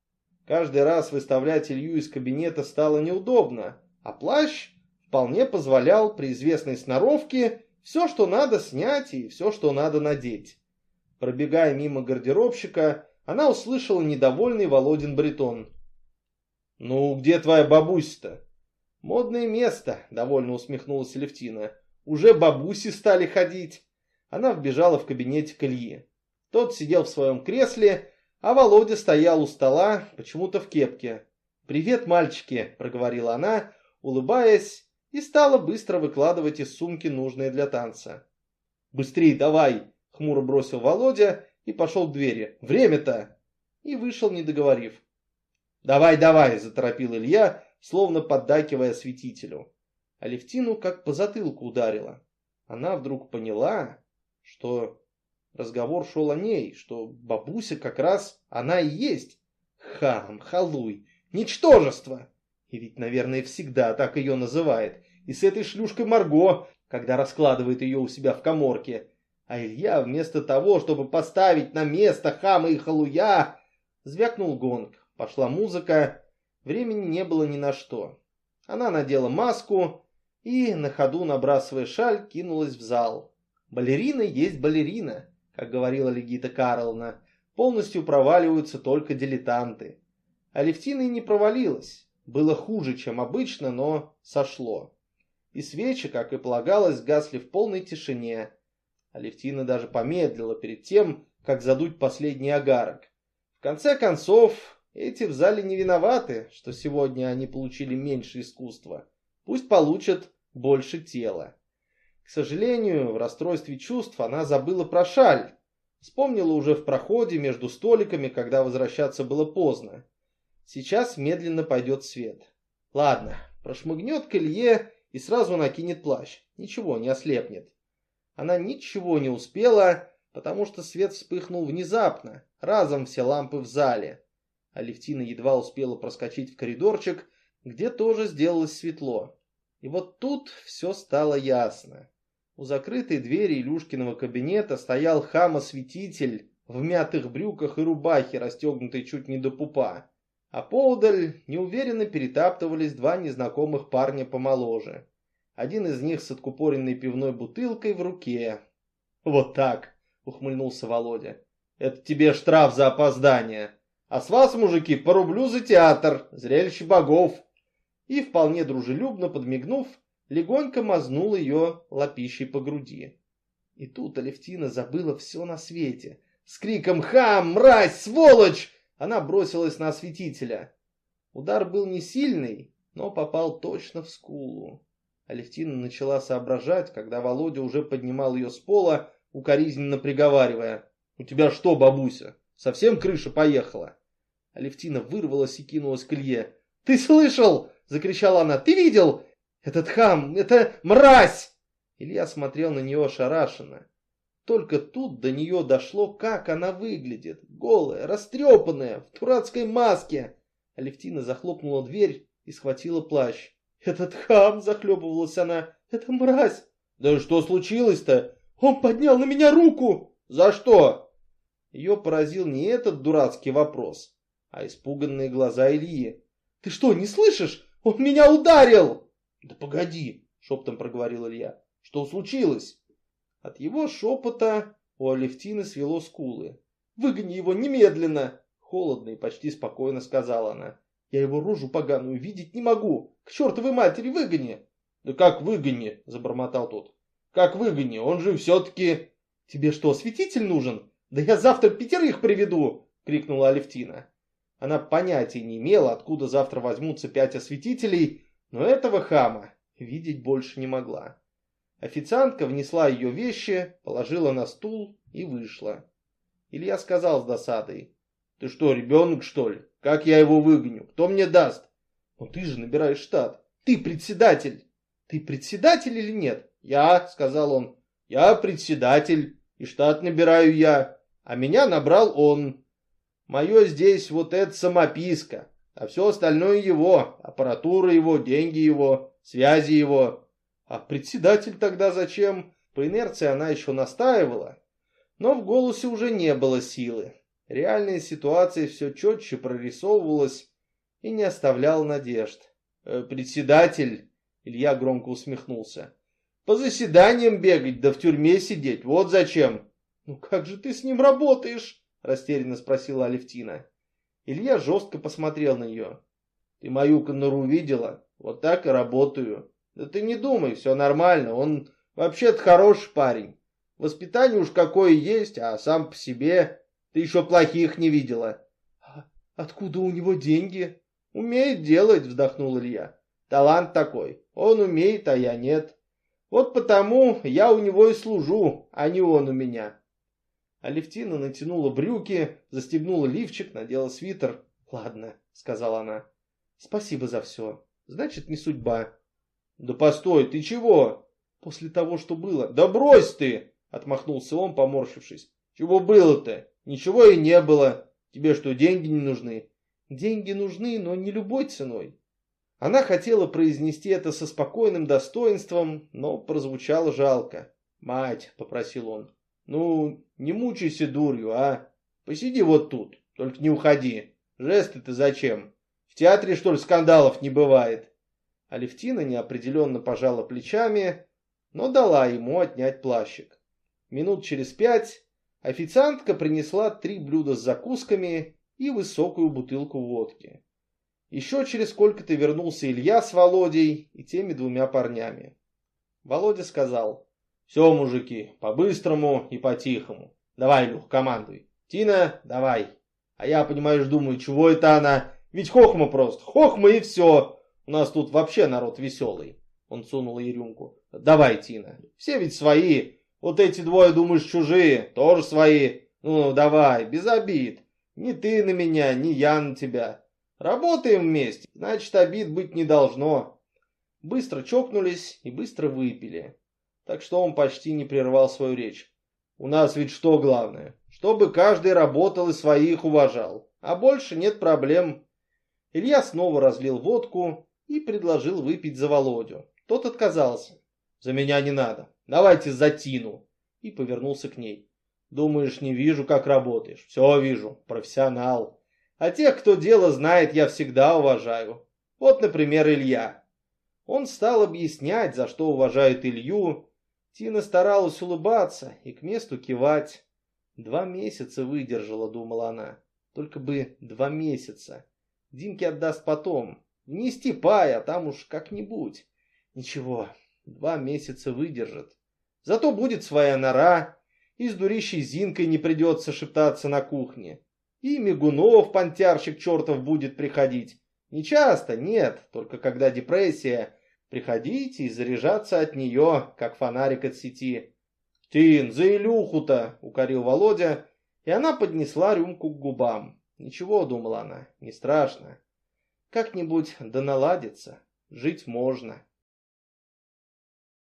Каждый раз выставлять Илью из кабинета стало неудобно, а плащ вполне позволял при известной сноровке все, что надо снять и все, что надо надеть. Пробегая мимо гардеробщика, она услышала недовольный Володин баритон. «Ну, где твоя бабуся-то?» «Модное место», — довольно усмехнулась Левтина. «Уже бабуси стали ходить». Она вбежала в кабинете к Илье. Тот сидел в своем кресле, а Володя стоял у стола, почему-то в кепке. «Привет, мальчики», — проговорила она, улыбаясь, и стала быстро выкладывать из сумки нужные для танца. «Быстрей давай!» — хмуро бросил Володя и пошел к двери. «Время-то!» И вышел, не договорив. «Давай, давай!» — заторопил Илья, словно поддакивая осветителю. Алевтину как по затылку ударила. Она вдруг поняла, что разговор шел о ней, что бабуся как раз она и есть. Хам, халуй, ничтожество! И ведь, наверное, всегда так ее называет. И с этой шлюшкой Марго, когда раскладывает ее у себя в коморке. А Илья вместо того, чтобы поставить на место хама и халуя, звякнул гонг. Пошла музыка, времени не было ни на что. Она надела маску и, на ходу набрасывая шаль, кинулась в зал. Балерина есть балерина, как говорила Легита Карловна. Полностью проваливаются только дилетанты. Алевтина и не провалилась. Было хуже, чем обычно, но сошло. И свечи, как и полагалось, гасли в полной тишине. Алевтина даже помедлила перед тем, как задуть последний огарок. В конце концов, эти в зале не виноваты, что сегодня они получили меньше искусства. Пусть получат больше тела. К сожалению, в расстройстве чувств она забыла про шаль. Вспомнила уже в проходе между столиками, когда возвращаться было поздно. Сейчас медленно пойдет свет. Ладно, прошмыгнет к Илье и сразу накинет плащ. Ничего, не ослепнет. Она ничего не успела, потому что свет вспыхнул внезапно, разом все лампы в зале. Алевтина едва успела проскочить в коридорчик, где тоже сделалось светло. И вот тут все стало ясно. У закрытой двери Илюшкиного кабинета стоял хам-осветитель в мятых брюках и рубахе, расстегнутой чуть не до пупа. А поудаль неуверенно перетаптывались два незнакомых парня помоложе. Один из них с откупоренной пивной бутылкой в руке. «Вот так!» — ухмыльнулся Володя. «Это тебе штраф за опоздание. А с вас, мужики, по рублю за театр, зрелище богов!» И, вполне дружелюбно подмигнув, легонько мазнул ее лапищей по груди. И тут Алевтина забыла все на свете. С криком «Хам! Мразь! Сволочь!» она бросилась на осветителя. Удар был не сильный, но попал точно в скулу. Алевтина начала соображать, когда Володя уже поднимал ее с пола, укоризненно приговаривая. «У тебя что, бабуся, совсем крыша поехала?» Алевтина вырвалась и кинулась к Илье. «Ты слышал?» — закричала она. «Ты видел? Этот хам, это мразь!» Илья смотрел на нее ошарашенно. Только тут до нее дошло, как она выглядит. Голая, растрепанная, в дурацкой маске. Алевтина захлопнула дверь и схватила плащ. «Этот хам!» — захлебывалась она. «Это мразь!» «Да что случилось-то?» «Он поднял на меня руку!» «За что?» Ее поразил не этот дурацкий вопрос, а испуганные глаза Ильи. «Ты что, не слышишь? Он меня ударил!» «Да погоди!» — шептом проговорил Илья. «Что случилось?» От его шепота у Алевтины свело скулы. «Выгони его немедленно!» Холодно и почти спокойно сказала она. «Я его рожу поганую видеть не могу! К чертовой матери выгони!» Да как выгони, забормотал тот. Как выгони, он же все-таки... Тебе что, осветитель нужен? Да я завтра пятерых приведу, крикнула Алевтина. Она понятия не имела, откуда завтра возьмутся пять осветителей, но этого хама видеть больше не могла. Официантка внесла ее вещи, положила на стул и вышла. Илья сказал с досадой. «Ты что, ребенок, что ли? Как я его выгоню? Кто мне даст?» «Ну ты же набираешь штат. Ты председатель». «Ты председатель или нет?» «Я», — сказал он. «Я председатель, и штат набираю я, а меня набрал он. Мое здесь вот это самописка, а все остальное его, аппаратура его, деньги его, связи его. А председатель тогда зачем? По инерции она еще настаивала, но в голосе уже не было силы. Реальная ситуация все четче прорисовывалась и не оставляла надежд. «Э, «Председатель», — Илья громко усмехнулся, — «по заседаниям бегать да в тюрьме сидеть, вот зачем». «Ну как же ты с ним работаешь?» — растерянно спросила Алевтина. Илья жестко посмотрел на нее. «Ты мою конуру видела? Вот так и работаю. Да ты не думай, все нормально, он вообще-то хороший парень. Воспитание уж какое есть, а сам по себе ты еще плохих не видела. А откуда у него деньги? Умеет делать, вздохнул Илья. Талант такой. Он умеет, а я нет. Вот потому я у него и служу, а не он у меня. Алевтина натянула брюки, застегнула лифчик, надела свитер. «Ладно», — сказала она. «Спасибо за все. Значит, не судьба». «Да постой, ты чего?» «После того, что было». «Да брось ты!» — отмахнулся он, поморщившись. «Чего было-то? Ничего и не было. Тебе что, деньги не нужны?» «Деньги нужны, но не любой ценой». Она хотела произнести это со спокойным достоинством, но прозвучало жалко. «Мать», — попросил он, — «ну, не мучайся дурью, а? Посиди вот тут, только не уходи. Жесты ты зачем? В театре, что ли, скандалов не бывает?» Алевтина неопределенно пожала плечами, но дала ему отнять плащик. Минут через пять официантка принесла три блюда с закусками и высокую бутылку водки. Еще через сколько-то вернулся Илья с Володей и теми двумя парнями. Володя сказал, «Все, мужики, по-быстрому и по-тихому. Давай, Люх, командуй. Тина, давай. А я, понимаешь, думаю, чего это она? Ведь хохма просто, хохма и все. У нас тут вообще народ веселый». Он сунул ей рюмку. «Давай, Тина, все ведь свои. Вот эти двое, думаешь, чужие, тоже свои. Ну, давай, без обид. Ни ты на меня, ни я на тебя. Работаем вместе, значит, обид быть не должно». Быстро чокнулись и быстро выпили. Так что он почти не прервал свою речь. «У нас ведь что главное? Чтобы каждый работал и своих уважал. А больше нет проблем». Илья снова разлил водку и предложил выпить за Володю. Тот отказался. «За меня не надо. Давайте за Тину!» И повернулся к ней. «Думаешь, не вижу, как работаешь? Все вижу. Профессионал. А тех, кто дело знает, я всегда уважаю. Вот, например, Илья». Он стал объяснять, за что уважает Илью. Тина старалась улыбаться и к месту кивать. Два месяца выдержала, думала она. Только бы два месяца. Димке отдаст потом. Внести пай, а там уж как-нибудь. Ничего, два месяца выдержит. Зато будет своя нора, и с дурищей Зинкой не придется шептаться на кухне. И Мигунов, понтярщик чертов, будет приходить. Не часто, нет, только когда депрессия. Приходить и заряжаться от нее, как фонарик от сети. «Тин, за Илюху-то!» — укорил Володя, и она поднесла рюмку к губам. «Ничего», — думала она, — «не страшно. Как-нибудь да наладится, жить можно».